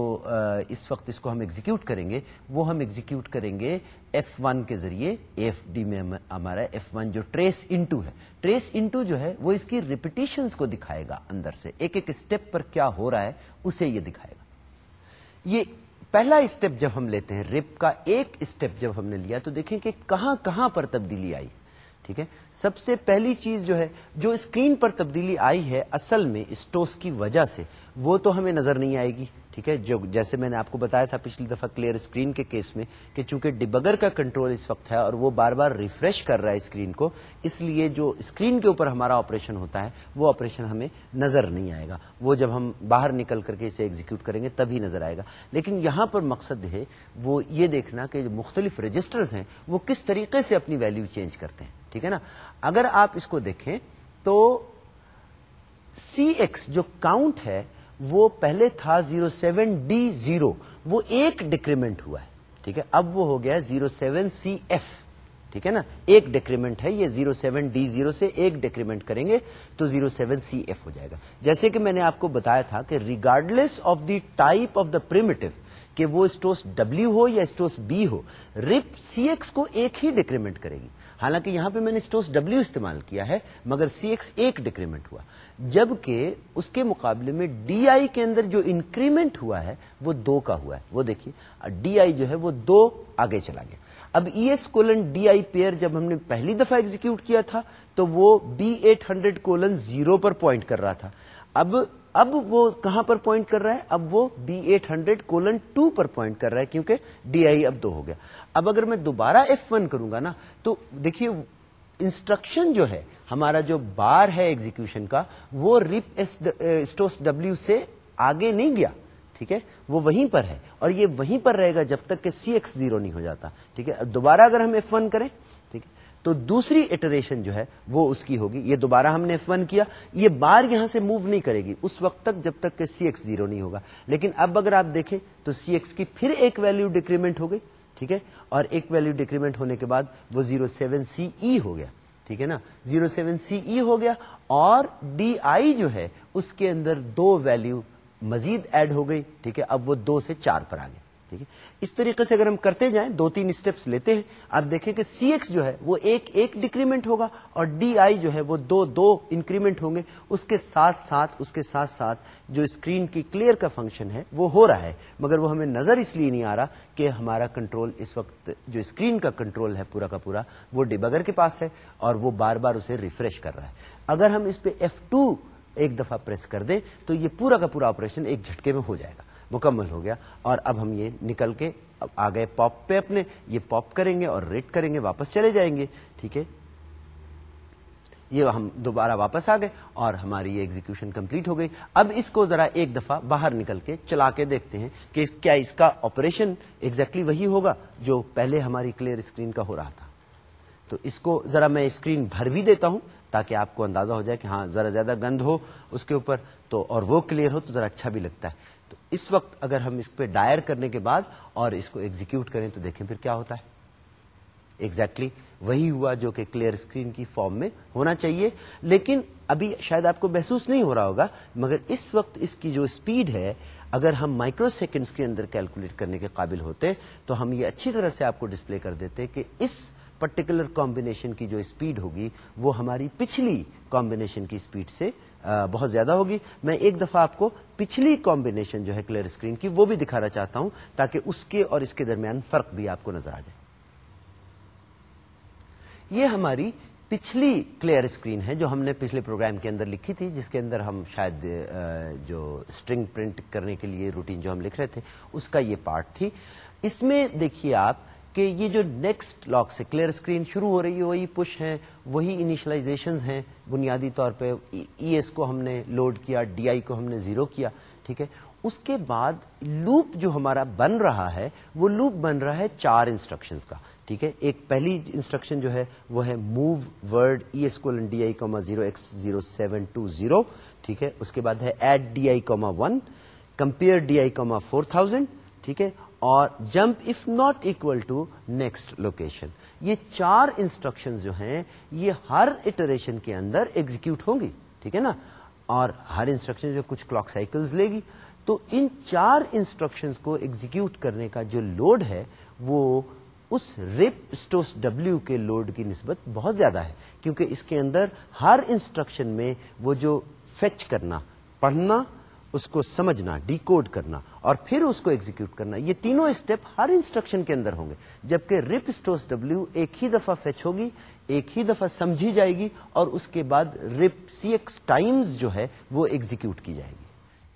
اس وقت اس کو ہم ایگزیکیوٹ کریں گے، وہ ہم ایگزیکیوٹ کریں گے ایف ون کے ذریعے ایف ڈی میں ہمارا ایف ون جو ٹریس انٹو ہے۔ ٹریس انٹو جو ہے، وہ اس کی ریپیٹیشن کو دکھائے گا اندر سے۔ ایک ایک اسٹیپ پر کیا ہو رہا ہے، اسے یہ دکھائے گا۔ یہ پہلا اسٹیپ جب ہم لیتے ہیں ریپ کا ایک اسٹیپ جب ہم نے لیا، تو دیکھیں کہ کہاں کہاں پر تبدیلی آئی۔ ٹھیک ہے؟ سب سے پہلی چیز جو ہے، جو اسکرین پر تبدیلی آئی ہے اصل میں اسٹوس کی وجہ سے، وہ تو ہمیں نظر نہیں آئے گی، ٹھیک ہے؟ جو جیسے میں نے آپ کو بتایا تھا پچھلی دفعہ کلیئر اسکرین کے کیس میں کہ چونکہ ڈبگر کا کنٹرول اس وقت ہے اور وہ بار بار ریفریش کر رہا ہے اسکرین کو، اس لیے جو اسکرین کے اوپر ہمارا آپریشن ہوتا ہے، وہ آپریشن ہمیں نظر نہیں آئے گا۔ وہ جب ہم باہر نکل کر کے اسے ایگزیکیوٹ کریں گے، تبھی نظر آئے گا۔ لیکن یہاں پر مقصد ہے وہ یہ دیکھنا کہ جو مختلف رجسٹرز ہیں، وہ کس طریقے سے اپنی ویلو چینج کرتے ہیں۔ ٹھیک ہے نا؟ اگر آپ اس کو دیکھیں تو سی ایکس جو کاؤنٹ ہے وہ پہلے تھا زیرو سیون ڈی زیرو، وہ ایک ڈیکریمنٹ ہوا ہے، ٹھیک ہے؟ اب وہ ہو گیا زیرو سیون سی ایف، ٹھیک ہے نا؟ ایک ڈیکریمنٹ ہے، یہ زیرو سیون ڈی زیرو سے ایک ڈیکریمنٹ کریں گے تو زیرو سیون سی ایف ہو جائے گا۔ جیسے کہ میں نے آپ کو بتایا تھا کہ regardless of the type of the primitive کہ وہ اسٹوس ڈبلو ہو یا اسٹوس بی ہو رپ سی ایکس کو ایک ہی ڈیکریمنٹ کرے گی۔ حالانکہ یہاں پہ میں نے اسٹوس ڈبلو استعمال کیا ہے، مگر سی ایکس ایک ڈیکریمنٹ ہوا۔ جبکہ اس کے مقابلے میں ڈی آئی کے اندر جو انکریمنٹ ہوا ہے، وہ دو کا ہوا ہے۔ وہ دیکھیے ڈی آئی جو ہے، وہ دو آگے چلا گیا۔ اب E S colon D I pair جب ہم نے پہلی دفعہ ایگزیکیوٹ کیا تھا، تو وہ B eight hundred colon zero پر پوائنٹ کر رہا تھا۔ اب اب وہ کہاں پر پوائنٹ کر رہا ہے؟ اب وہ B eight hundred colon two پر پوائنٹ کر رہا ہے کیونکہ ڈی آئی اب دو ہو گیا۔ اب اگر میں دوبارہ ایف ون کروں گا نا، تو دیکھیے انسٹرکشن جو ہے، ہمارا جو بار ہے ایگزیکشن کا، وہ ریپ اسٹوس ڈبلو سے آگے نہیں گیا، ٹھیک ہے؟ وہ وہیں پر ہے۔ اور یہ وہیں پر رہے گا جب تک کہ سی ایکس زیرو نہیں ہو جاتا، ٹھیک ہے؟ دوبارہ اگر ہم ایف ون کریں تو دوسری اٹریشن جو ہے وہ اس کی ہوگی۔ یہ دوبارہ ہم نے ایف ون کیا۔ یہ بار یہاں سے موو نہیں کرے گی۔ اس وقت تک جب تک کہ سی ایکس زیرو نہیں ہوگا۔ لیکن اب اگر آپ دیکھیں تو سی ایکس کی پھر ایک ویلو ڈیکریمنٹ ہو گئی۔ ٹھیک ہے؟ اور ایک ویلو ڈیکریمنٹ ہونے کے بعد وہ زیرو سیون سی ای ہو گیا۔ ٹھیک ہے نا؟ زیرو سیون سی ای ہو گیا۔ اور ڈی آئی جو ہے، اس کے اندر دو ویلو مزید ایڈ ہو گئی۔ ٹھیک ہے؟ اب وہ دو سے چار پر آ گئے۔ ٹھیک ہے اس طریقے سے اگر ہم کرتے جائیں، دو تین اسٹیپس لیتے ہیں، آپ دیکھیں کہ سی ایکس جو ہے، وہ ایک ایک ڈیکریمنٹ ہوگا اور ڈی آئی جو ہے، وہ دو دو انکریمنٹ ہوں گے۔ اس کے ساتھ ساتھ، اس کے ساتھ ساتھ جو اسکرین کی کلیئر کا فنکشن ہے، وہ ہو رہا ہے۔ مگر وہ ہمیں نظر اس لیے نہیں آ رہا کہ ہمارا کنٹرول اس وقت جو اسکرین کا کنٹرول ہے پورا کا پورا، وہ ڈیبگر کے پاس ہے اور وہ بار بار اسے ریفریش کر رہا ہے۔ اگر ہم اس پہ ایف ٹو ایک دفعہ پریس کر دیں، تو یہ پورا کا پورا آپریشن ایک جھٹکے میں ہو جائے گا۔ مکمل ہو گیا اور اب ہم یہ نکل کے آ گئے پاپ پہ اپنے، یہ پاپ کریں گے اور ریٹ کریں گے، واپس چلے جائیں گے، ٹھیک ہے؟ یہ ہم دوبارہ واپس آ گئے اور ہماری یہ ایگزیکشن کمپلیٹ ہو گئی۔ اب اس کو ذرا ایک دفعہ باہر نکل کے چلا کے دیکھتے ہیں کہ کیا اس کا آپریشن ایگزیکٹلی وہی ہوگا جو پہلے ہماری کلیئر اسکرین کا ہو رہا تھا۔ تو اس کو ذرا میں اسکرین بھر بھی دیتا ہوں تاکہ آپ کو اندازہ ہو جائے کہ ہاں ذرا زیادہ گند ہو اس کے اوپر تو، اور وہ کلیئر ہو تو ذرا اچھا بھی لگتا ہے۔ اس وقت اگر ہم اس پہ ڈائر کرنے کے بعد اور اس کو ایگزیکیوٹ کریں تو دیکھیں پھر کیا ہوتا ہے۔ ایگزیکٹلی exactly وہی ہوا جو کہ کلیئر اسکرین کی فارم میں ہونا چاہیے۔ لیکن ابھی شاید آپ کو محسوس نہیں ہو رہا ہوگا، مگر اس وقت اس کی جو اسپیڈ ہے، اگر ہم مائکرو سیکنڈز کے اندر کیلکولیٹ کرنے کے قابل ہوتے، تو ہم یہ اچھی طرح سے آپ کو ڈسپلے کر دیتے کہ اس پرٹیکولر کمبینیشن کی جو اسپیڈ ہوگی، وہ ہماری پچھلی کمبینیشن کی اسپیڈ سے بہت زیادہ ہوگی۔ میں ایک دفعہ آپ کو پچھلی کمبینیشن جو ہے کلیئر اسکرین کی وہ بھی دکھانا چاہتا ہوں تاکہ اس کے اور اس کے درمیان فرق بھی آپ کو نظر آ جائے۔ یہ ہماری پچھلی کلیئر اسکرین ہے جو ہم نے پچھلے پروگرام کے اندر لکھی تھی، جس کے اندر ہم شاید جو اسٹرنگ پرنٹ کرنے کے لیے روٹین جو ہم لکھ رہے تھے، اس کا یہ پارٹ تھی۔ اس میں دیکھیے آپ کہ یہ جو نیکسٹ لاک سے کلیئر اسکرین شروع ہو رہی ہے، وہی پش ہیں، وہی انیشلائزیشن ہیں۔ بنیادی طور پہ ای ایس کو ہم نے لوڈ کیا ڈی آئی کو ہم نے زیرو کیا، ٹھیک ہے؟ اس کے بعد لوپ جو ہمارا بن رہا ہے، وہ لوپ بن رہا ہے چار انسٹرکشن کا، ٹھیک ہے؟ ایک پہلی انسٹرکشن جو ہے، وہ ہے موو ورڈ ای ایس کو D I comma zero X zero seven two zero ٹھیک ہے؟ اس کے بعد ہے add D I comma one compare D I comma four thousand ٹھیک ہے؟ اور jump if not equal to next location یہ چار انسٹرکشن جو ہیں، یہ ہر اٹریشن کے اندر ایگزیکیوٹ ہوں گی، ٹھیک ہے نا؟ اور ہر انسٹرکشن جو کچھ کلاک سائیکلز لے گی۔ تو ان چار انسٹرکشن کو ایگزیکیوٹ کرنے کا جو لوڈ ہے، وہ اس ریپ اسٹوس ڈبلو کے لوڈ کی نسبت بہت زیادہ ہے۔ کیونکہ اس کے اندر ہر انسٹرکشن میں وہ جو فیچ کرنا، پڑھنا اس کو سمجھنا ڈی کوڈ کرنا اور پھر اس کو ایگزیکیوٹ کرنا. یہ تینوں اسٹیپ ہر انسٹرکشن کے اندر ہوں گے. جبکہ ریپ اسٹوس ڈبلو ایک ہی دفعہ فیچ ہوگی، ایک ہی دفعہ سمجھی جائے گی اور اس کے بعد ریپ سی ایکس ٹائمز جو ہے وہ ایگزیکیوٹ کی جائے گی.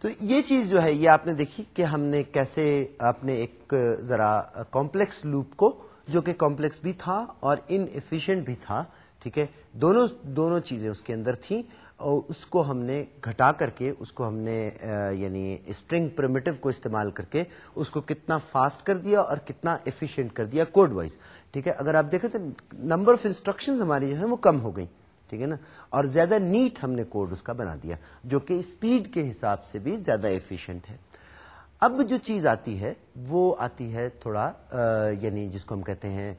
تو یہ چیز جو ہے، یہ آپ نے دیکھی کہ ہم نے کیسے اپنے ایک ذرا کمپلیکس لوپ کو، جو کہ کمپلیکس بھی تھا اور ان ایفیشینٹ بھی تھا، ٹھیک ہے، دونوں دونوں چیزیں اس کے اندر تھیں اور اس کو ہم نے گھٹا کر کے، اس کو ہم نے یعنی اسٹرنگ پرمیٹو کو استعمال کر کے اس کو کتنا فاسٹ کر دیا اور کتنا ایفیشینٹ کر دیا کوڈ وائز ٹھیک ہے؟ اگر آپ دیکھیں تو نمبر آف انسٹرکشن ہماری جو ہے وہ کم ہو گئی ٹھیک ہے نا؟ اور زیادہ نیٹ ہم نے کوڈ اس کا بنا دیا، جو کہ اسپیڈ کے حساب سے بھی زیادہ ایفیشینٹ ہے۔ اب جو چیز آتی ہے، وہ آتی ہے تھوڑا یعنی جس کو ہم کہتے ہیں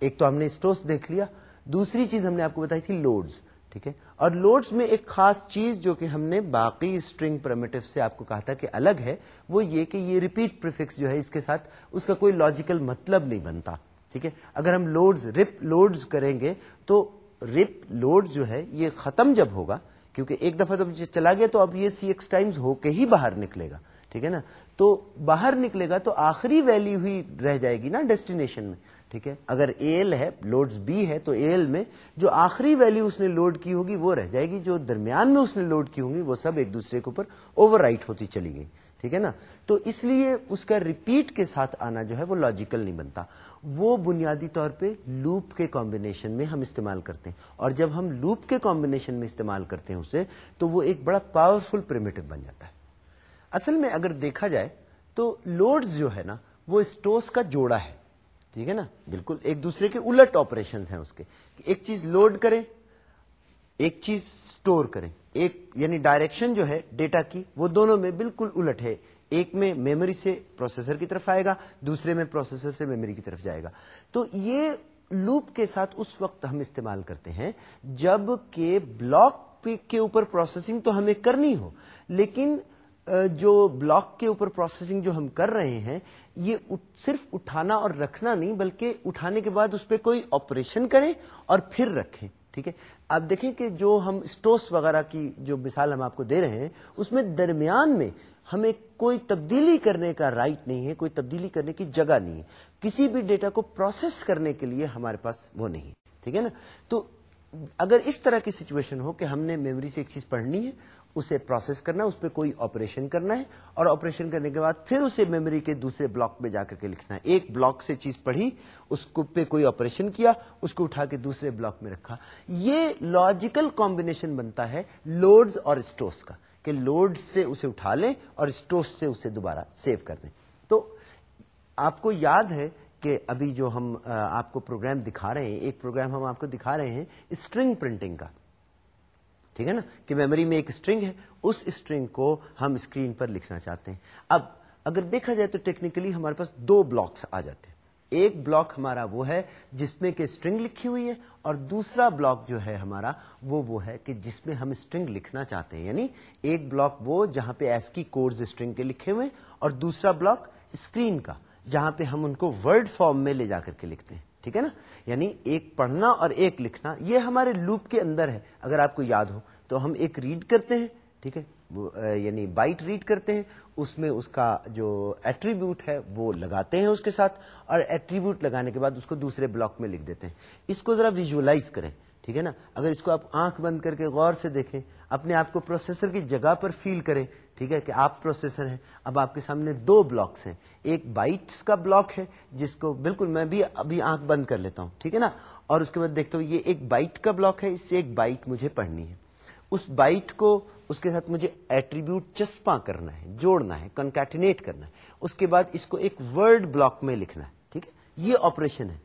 ایک تو ہم نے اسٹوس دیکھ لیا، دوسری چیز ہم نے آپ کو بتائی تھی لوڈز ٹھیک ہے؟ اور لوڈز میں ایک خاص چیز جو کہ ہم نے باقی اسٹرنگ پرمیٹو سے آپ کو کہا تھا کہ الگ ہے، وہ یہ کہ یہ ریپیٹ پریفکس جو ہے اس کے ساتھ اس کا کوئی لاجیکل مطلب نہیں بنتا، ٹھیک ہے؟ اگر ہم لوڈز، رپ لوڈز کریں گے تو رپ لوڈ جو ہے یہ ختم جب ہوگا، کیونکہ ایک دفعہ جب چلا گیا تو اب یہ سی ایکس ٹائمز ہو کے ہی باہر نکلے گا، ٹھیک ہے نا؟ تو باہر نکلے گا تو آخری ویلو ہوئی رہ جائے گی نا ڈیسٹینیشن میں۔ ٹھیک ہے؟ اگر ایل ہے، لوڈز بی ہے، تو ایل میں جو آخری ویلو اس نے لوڈ کی ہوگی وہ رہ جائے گی، جو درمیان میں اس نے لوڈ کی ہوں گی وہ سب ایک دوسرے کے اوپر اوور رائٹ ہوتی چلی گئی، ٹھیک ہے نا؟ تو اس لیے اس کا ریپیٹ کے ساتھ آنا جو ہے وہ لاجیکل نہیں بنتا۔ وہ بنیادی طور پہ لوپ کے کمبینیشن میں ہم استعمال کرتے ہیں۔ اور جب ہم لوپ کے کمبینیشن میں استعمال کرتے ہیں اسے، تو وہ ایک بڑا پاورفل پریمیٹو بن جاتا ہے۔ اصل میں اگر دیکھا جائے تو لوڈز جو ہے نا، وہ اسٹوس کا جوڑا ہے۔ ٹھیک ہے نا؟ بالکل، ایک دوسرے کے الٹ آپریشن ہیں اس کے۔ ایک چیز لوڈ کریں، ایک چیز اسٹور کریں۔ ایک یعنی ڈائریکشن جو ہے ڈیٹا کی، وہ دونوں میں بالکل الٹ ہے۔ ایک میں میموری سے پروسیسر کی طرف آئے گا، دوسرے میں پروسیسر سے میموری کی طرف جائے گا۔ تو یہ لوپ کے ساتھ اس وقت ہم استعمال کرتے ہیں، جبکہ بلاک کے اوپر پروسیسنگ تو ہمیں کرنی ہو۔ لیکن جو بلاک کے اوپر پروسیسنگ جو ہم کر رہے ہیں یہ صرف اٹھانا اور رکھنا نہیں، بلکہ اٹھانے کے بعد اس پہ کوئی آپریشن کریں اور پھر رکھیں، ٹھیک ہے؟ اب دیکھیں کہ جو ہم اسٹوس وغیرہ کی جو مثال ہم آپ کو دے رہے ہیں، اس میں درمیان میں ہمیں کوئی تبدیلی کرنے کا رائٹ نہیں ہے، کوئی تبدیلی کرنے کی جگہ نہیں ہے۔ کسی بھی ڈیٹا کو پروسیس کرنے کے لیے ہمارے پاس وہ نہیں، ٹھیک ہے نا؟ تو اگر اس طرح کی سچویشن ہو کہ ہم نے میموری سے ایک چیز پڑھنی ہے اسے پروسیس کرنا اس پہ کوئی آپریشن کرنا ہے اور آپریشن کرنے کے بعد پھر اسے میموری کے دوسرے بلاک میں جا کر کے لکھنا ہے۔ ایک بلاک سے چیز پڑھی، اس کو پہ کوئی آپریشن کیا، اس کو اٹھا کے دوسرے بلاک میں رکھا۔ یہ لاجیکل کمبینیشن بنتا ہے لوڈز اور اسٹوس کا، کہ لوڈ سے اسے اٹھا لیں اور اسٹوس سے اسے دوبارہ سیو کر دیں۔ تو آپ کو یاد ہے کہ ابھی جو ہم آپ کو پروگرام دکھا رہے ہیں، ایک پروگرام ہم آپ کو دکھا رہے ہیں، اسٹرنگ پرنٹنگ کا۔ ٹھیک ہے نا؟ کہ میموری میں ایک اسٹرنگ ہے، اس اسٹرنگ کو ہم اسکرین پر لکھنا چاہتے ہیں۔ اب اگر دیکھا جائے تو ٹیکنیکلی ہمارے پاس دو بلاکس آ جاتے ہیں۔ ایک بلاک ہمارا وہ ہے جس میں کہ اسٹرنگ لکھی ہوئی ہے، اور دوسرا بلاک جو ہے ہمارا وہ وہ ہے کہ جس میں ہم اسٹرنگ لکھنا چاہتے ہیں۔ یعنی ایک بلاک وہ جہاں پہ ایس کی کوڈز اسٹرنگ کے لکھے ہوئے اور دوسرا بلاک اسکرین کا، جہاں پہ ہم ان کو ورڈ فارم میں لے جا کر کے لکھتے ہیں۔ ٹھیک ہے نا؟ یعنی ایک پڑھنا اور ایک لکھنا، یہ ہمارے لوپ کے اندر ہے، اگر آپ کو یاد ہو۔ تو ہم ایک ریڈ کرتے ہیں، ٹھیک ہے؟ یعنی بائٹ ریڈ کرتے ہیں، اس میں اس کا جو ایٹریبیوٹ ہے، وہ لگاتے ہیں اس کے ساتھ، اور ایٹریبیوٹ لگانے کے بعد اس کو دوسرے بلاک میں لکھ دیتے ہیں۔ اس کو ذرا ویژلائز کریں، ٹھیک ہے نا؟ اگر اس کو آپ آنکھ بند کر کے غور سے دیکھیں، اپنے آپ کو پروسیسر کی جگہ پر فیل کریں ٹھیک ہے کہ آپ پروسیسر ہیں، اب آپ کے سامنے دو بلاکس ہیں۔ ایک بائٹس کا بلاک ہے، جس کو بالکل میں بھی ابھی آنکھ بند کر لیتا ہوں، ٹھیک ہے نا؟ اور اس کے بعد دیکھتا ہوں، یہ ایک بائٹ کا بلاک ہے، اس سے ایک بائٹ مجھے پڑھنی ہے۔ اس بائٹ کو اس کے ساتھ مجھے ایٹریبیوٹ چسپاں کرنا ہے، جوڑنا ہے کنکیٹنیٹ کرنا ہے۔ اس کے بعد اس کو ایک ورڈ بلاک میں لکھنا ہے، ٹھیک ہے؟ یہ آپریشن ہے۔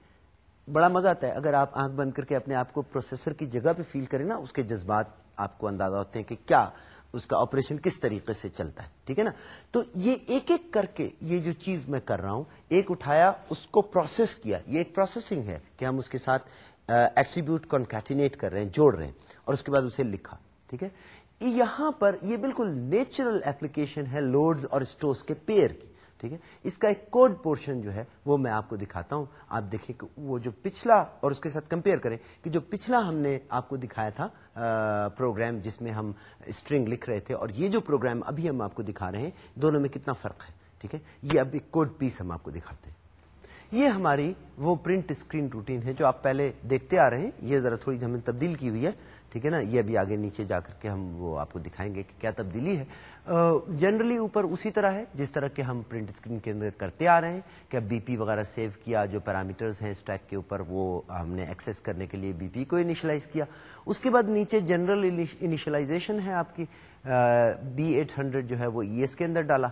بڑا مزہ آتا ہے، اگر آپ آنکھ بند کر کے اپنے آپ کو پروسیسر کی جگہ پہ فیل کریں نا، اس کے جذبات آپ کو اندازہ ہوتے ہیں کہ کیا اس کا آپریشن کس طریقے سے چلتا ہے، ٹھیک ہے نا؟ تو یہ ایک ایک کر کے یہ جو چیز میں کر رہا ہوں، ایک اٹھایا، اس کو پروسیس کیا۔ یہ ایک پروسیسنگ ہے کہ ہم اس کے ساتھ ایٹریبیوٹ کنکیٹینیٹ کر رہے ہیں، جوڑ رہے ہیں، اور اس کے بعد اسے لکھا، ٹھیک ہے؟ یہاں پر یہ بالکل نیچرل اپلیکیشن ہے لوڈز اور اسٹورز کے پیئر کی۔ ٹھیک ہے؟ اس کا ایک کوڈ پورشن جو ہے وہ میں آپ کو دکھاتا ہوں۔ آپ دیکھیں کہ وہ جو پچھلا اور اس کے ساتھ کمپیئر کریں کہ جو پچھلا ہم نے آپ کو دکھایا تھا پروگرام جس میں ہم اسٹرنگ لکھ رہے تھے اور یہ جو پروگرام ابھی ہم آپ کو دکھا رہے ہیں، دونوں میں کتنا فرق ہے؟ ٹھیک ہے؟ یہ اب ایک کوڈ پیس ہم آپ کو دکھاتے ہیں۔ یہ ہماری وہ پرنٹ اسکرین روٹین ہے جو آپ پہلے دیکھتے آ رہے ہیں۔ یہ ذرا تھوڑی ہمیں تبدیل کی ہوئی ہے، ٹھیک ہے نا؟ یہ ابھی آگے نیچے جا کر کے ہم وہ آپ کو دکھائیں گے کہ کیا تبدیلی ہے۔ جنرلی اوپر اسی طرح ہے، جس طرح کے ہم پرنٹ اسکرین کے اندر کرتے آ رہے ہیں کہ بی پی وغیرہ سیو کیا، جو پیرامیٹرز ہیں اسٹیک کے اوپر، وہ ہم نے ایکسس کرنے کے لیے بی پی کو انیشلائز کیا۔ اس کے بعد نیچے جنرل انیشلائزیشن ہے آپ کی۔ بی ایٹ ہنڈریڈ جو ہے وہ ای ایس کے اندر ڈالا۔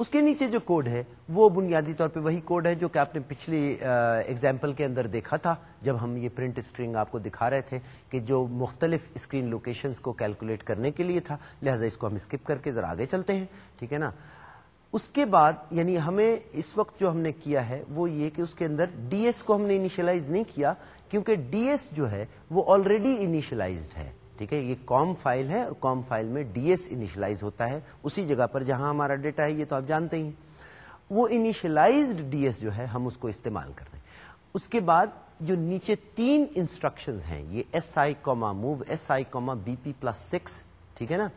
اس کے نیچے جو کوڈ ہے، وہ بنیادی طور پہ وہی کوڈ ہے جو کہ آپ نے پچھلی ایگزامپل کے اندر دیکھا تھا، جب ہم یہ پرنٹ اسکرین آپ کو دکھا رہے تھے کہ جو مختلف اسکرین لوکیشنز کو کیلکولیٹ کرنے کے لیے تھا، لہٰذا اس کو ہم اسکپ کر کے ذرا آگے چلتے ہیں، ٹھیک ہے نا؟ اس کے بعد یعنی ہمیں اس وقت جو ہم نے کیا ہے، وہ یہ کہ اس کے اندر ڈی ایس کو ہم نے انیشلائز نہیں کیا، کیونکہ ڈی ایس جو ہے، وہ آلریڈی انیشلائزڈ ہے۔ ٹھیک ہے، یہ کام فائل ہے اور کام فائل میں ڈی ایس انیشلائز ہوتا ہے۔ اسی جگہ پر جہاں ہمارا ڈیٹا ہے، یہ تو آپ جانتے ہی وہ انیشلائزڈ ڈی ایس جو ہے، ہم اس کو استعمال کر رہے ہیں۔ اس کے بعد جو نیچے تین انسٹرکشن ہیں، یہ S I comma move S I comma B P plus six ٹھیک ہے نا؟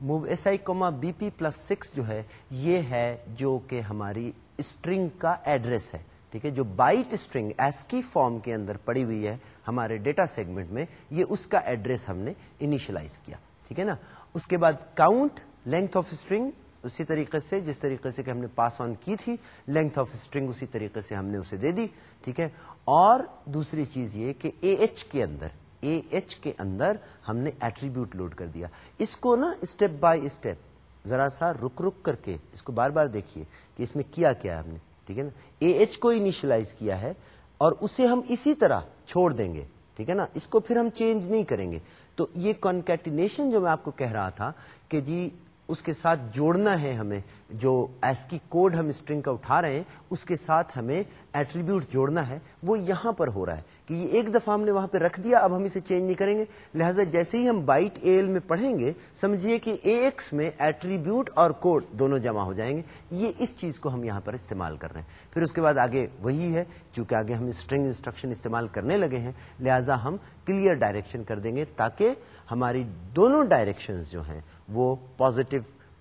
Move S I comma B P plus six جو ہے، یہ ہے جو کہ ہماری اسٹرنگ کا ایڈریس ہے۔ ٹھیک ہے، جو بائٹ اسٹرنگ ایس کی فارم کے اندر پڑی ہوئی ہے ہمارے ڈیٹا سیگمنٹ میں، یہ اس کا ایڈریس ہم نے انیشلائز کیا، ٹھیک ہے نا؟ اس کے بعد کاؤنٹ لینتھ آف اسٹرنگ اسی طریقے سے، جس طریقے سے کہ ہم نے پاس آن کی تھی لینتھ آف اسٹرنگ اسی طریقے سے ہم نے اسے دے دی، ٹھیک ہے؟ اور دوسری چیز یہ کہ اے ایچ کے اندر اے ایچ کے اندر ہم نے ایٹریبیوٹ لوڈ کر دیا۔ اس کو نا اسٹیپ بائی اسٹیپ ذرا سا رک رک کر کے اس کو بار بار دیکھیے کہ اس میں کیا کیا ہم نے۔ ٹھیک ہے نا؟ اے ایچ کو انیشلائز کیا ہے اور اسے ہم اسی طرح چھوڑ دیں گے، ٹھیک ہے نا؟ اس کو پھر ہم چینج نہیں کریں گے۔ تو یہ کنکیٹینیشن جو میں آپ کو کہہ رہا تھا کہ جی اس کے ساتھ جوڑنا ہے ہمیں، جو ایس کی کوڈ ہم اسٹرنگ کا اٹھا رہے ہیں، اس کے ساتھ ہمیں ایٹریبیوٹ جوڑنا ہے۔ وہ یہاں پر ہو رہا ہے کہ یہ ایک دفعہ ہم نے وہاں پہ رکھ دیا، اب ہم اسے چینج نہیں کریں گے۔ لہٰذا جیسے ہی ہم بائٹ ایل میں پڑھیں گے، سمجھیے کہ اے ایکس میں ایٹریبیوٹ اور کوڈ دونوں جمع ہو جائیں گے۔ یہ اس چیز کو ہم یہاں پر استعمال کر رہے ہیں۔ پھر اس کے بعد آگے وہی ہے، چونکہ آگے ہم اسٹرنگ انسٹرکشن استعمال کرنے لگے ہیں، لہٰذا ہم کلیئر ڈائریکشن کر دیں گے تاکہ ہماری دونوں ڈائریکشن جو ہیں وہ پازیٹو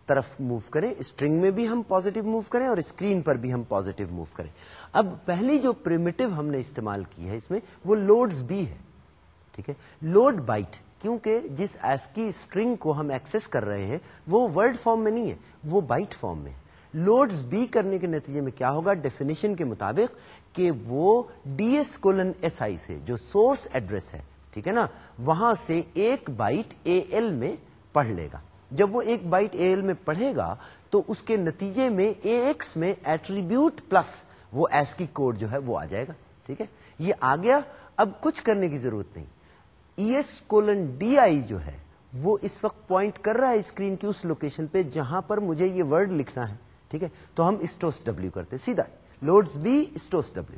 طرف موو کریں اسٹرنگ میں بھی ہم پازیٹو موو کریں اور اسکرین پر بھی ہم پازیٹو موو کریں۔ اب پہلی جو پریمیٹو ہم نے استعمال کی ہے اس میں، وہ لوڈز بھی ہے، ٹھیک ہے؟ لوڈ بائٹ کیونکہ جس ایس کی اسٹرنگ کو ہم ایکسس کر رہے ہیں، وہ ورڈ فارم میں نہیں ہے، وہ بائٹ فارم میں لوڈز بی کرنے کے نتیجے میں کیا ہوگا؟ ڈیفینیشن کے مطابق کہ وہ D S colon S I سے، جو سورس ایڈریس ہے، ٹھیک ہے نا؟ وہاں سے ایک بائٹ اے ایل میں پڑھ لے گا۔ جب وہ ایک بائٹ اے ایل میں پڑھے گا تو اس کے نتیجے میں اے ایکس میں ایٹریبیوٹ پلس وہ ایس کی کوڈ جو ہے وہ آ جائے گا، ٹھیک ہے؟ یہ آ گیا، اب کچھ کرنے کی ضرورت نہیں۔ E S colon D I جو ہے، وہ اس وقت پوائنٹ کر رہا ہے اسکرین کی اس لوکیشن پہ جہاں پر مجھے یہ ورڈ لکھنا ہے، ٹھیک ہے؟ تو ہم اسٹوس ڈبلو کرتے سیدھا۔ لوڈز بی، اسٹوس ڈبلو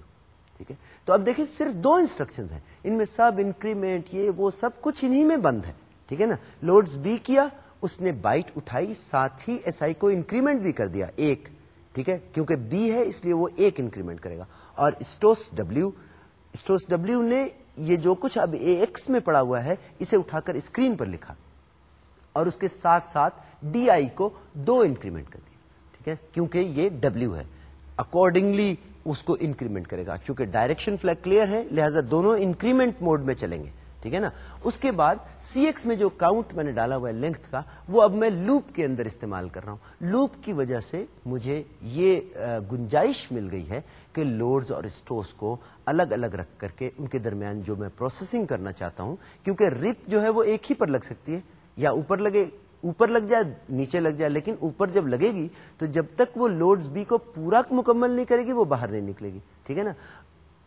ٹھیک ہے؟ تو اب دیکھیں، صرف دو انسٹرکشن ہیں۔ ان میں سب انکریمنٹ، یہ وہ سب کچھ انہی میں بند ہے، ٹھیک ہے نا؟ لوڈز بی کیا اس نے بائٹ اٹھائی، ساتھ ہی ایس آئی کو انکریمنٹ بھی کر دیا، ایک، ٹھیک ہے؟ کیونکہ بی ہے، اس لیے وہ ایک انکریمنٹ کرے گا۔ اور اسٹوس ڈبلو اسٹوس ڈبلو نے یہ جو کچھ اب اے ایکس میں پڑا ہوا ہے، اسے اٹھا کر اسکرین پر لکھا۔ اور اس کے ساتھ ساتھ ڈی آئی کو دو انکریمنٹ کر دیا ٹھیک ہے؟ کیونکہ یہ ڈبلو ہے۔ اکارڈنگلی اس کو انکریمنٹ کرے گا۔ چونکہ ڈائریکشن فلیک کلیئر ہے، لہذا دونوں انکریمنٹ موڈ میں چلیں گے۔ ٹھیک ہے نا؟ اس کے بعد سی ایکس میں جو کاؤنٹ میں نے ڈالا ہوا ہے لینتھ کا، وہ اب میں لوپ کے اندر استعمال کر رہا ہوں۔ لوپ کی وجہ سے مجھے یہ گنجائش مل گئی ہے کہ لوڈز اور اسٹوس کو الگ الگ رکھ کر کے ان کے درمیان جو میں پروسیسنگ کرنا چاہتا ہوں، کیونکہ رپ جو ہے وہ ایک ہی پر لگ سکتی ہے۔ یا اوپر لگے، اوپر لگ جائے، نیچے لگ جائے، لیکن اوپر جب لگے گی تو جب تک وہ لوڈز بی کو پورا مکمل نہیں کرے گی، وہ باہر نہیں نکلے گی۔ ٹھیک ہے نا؟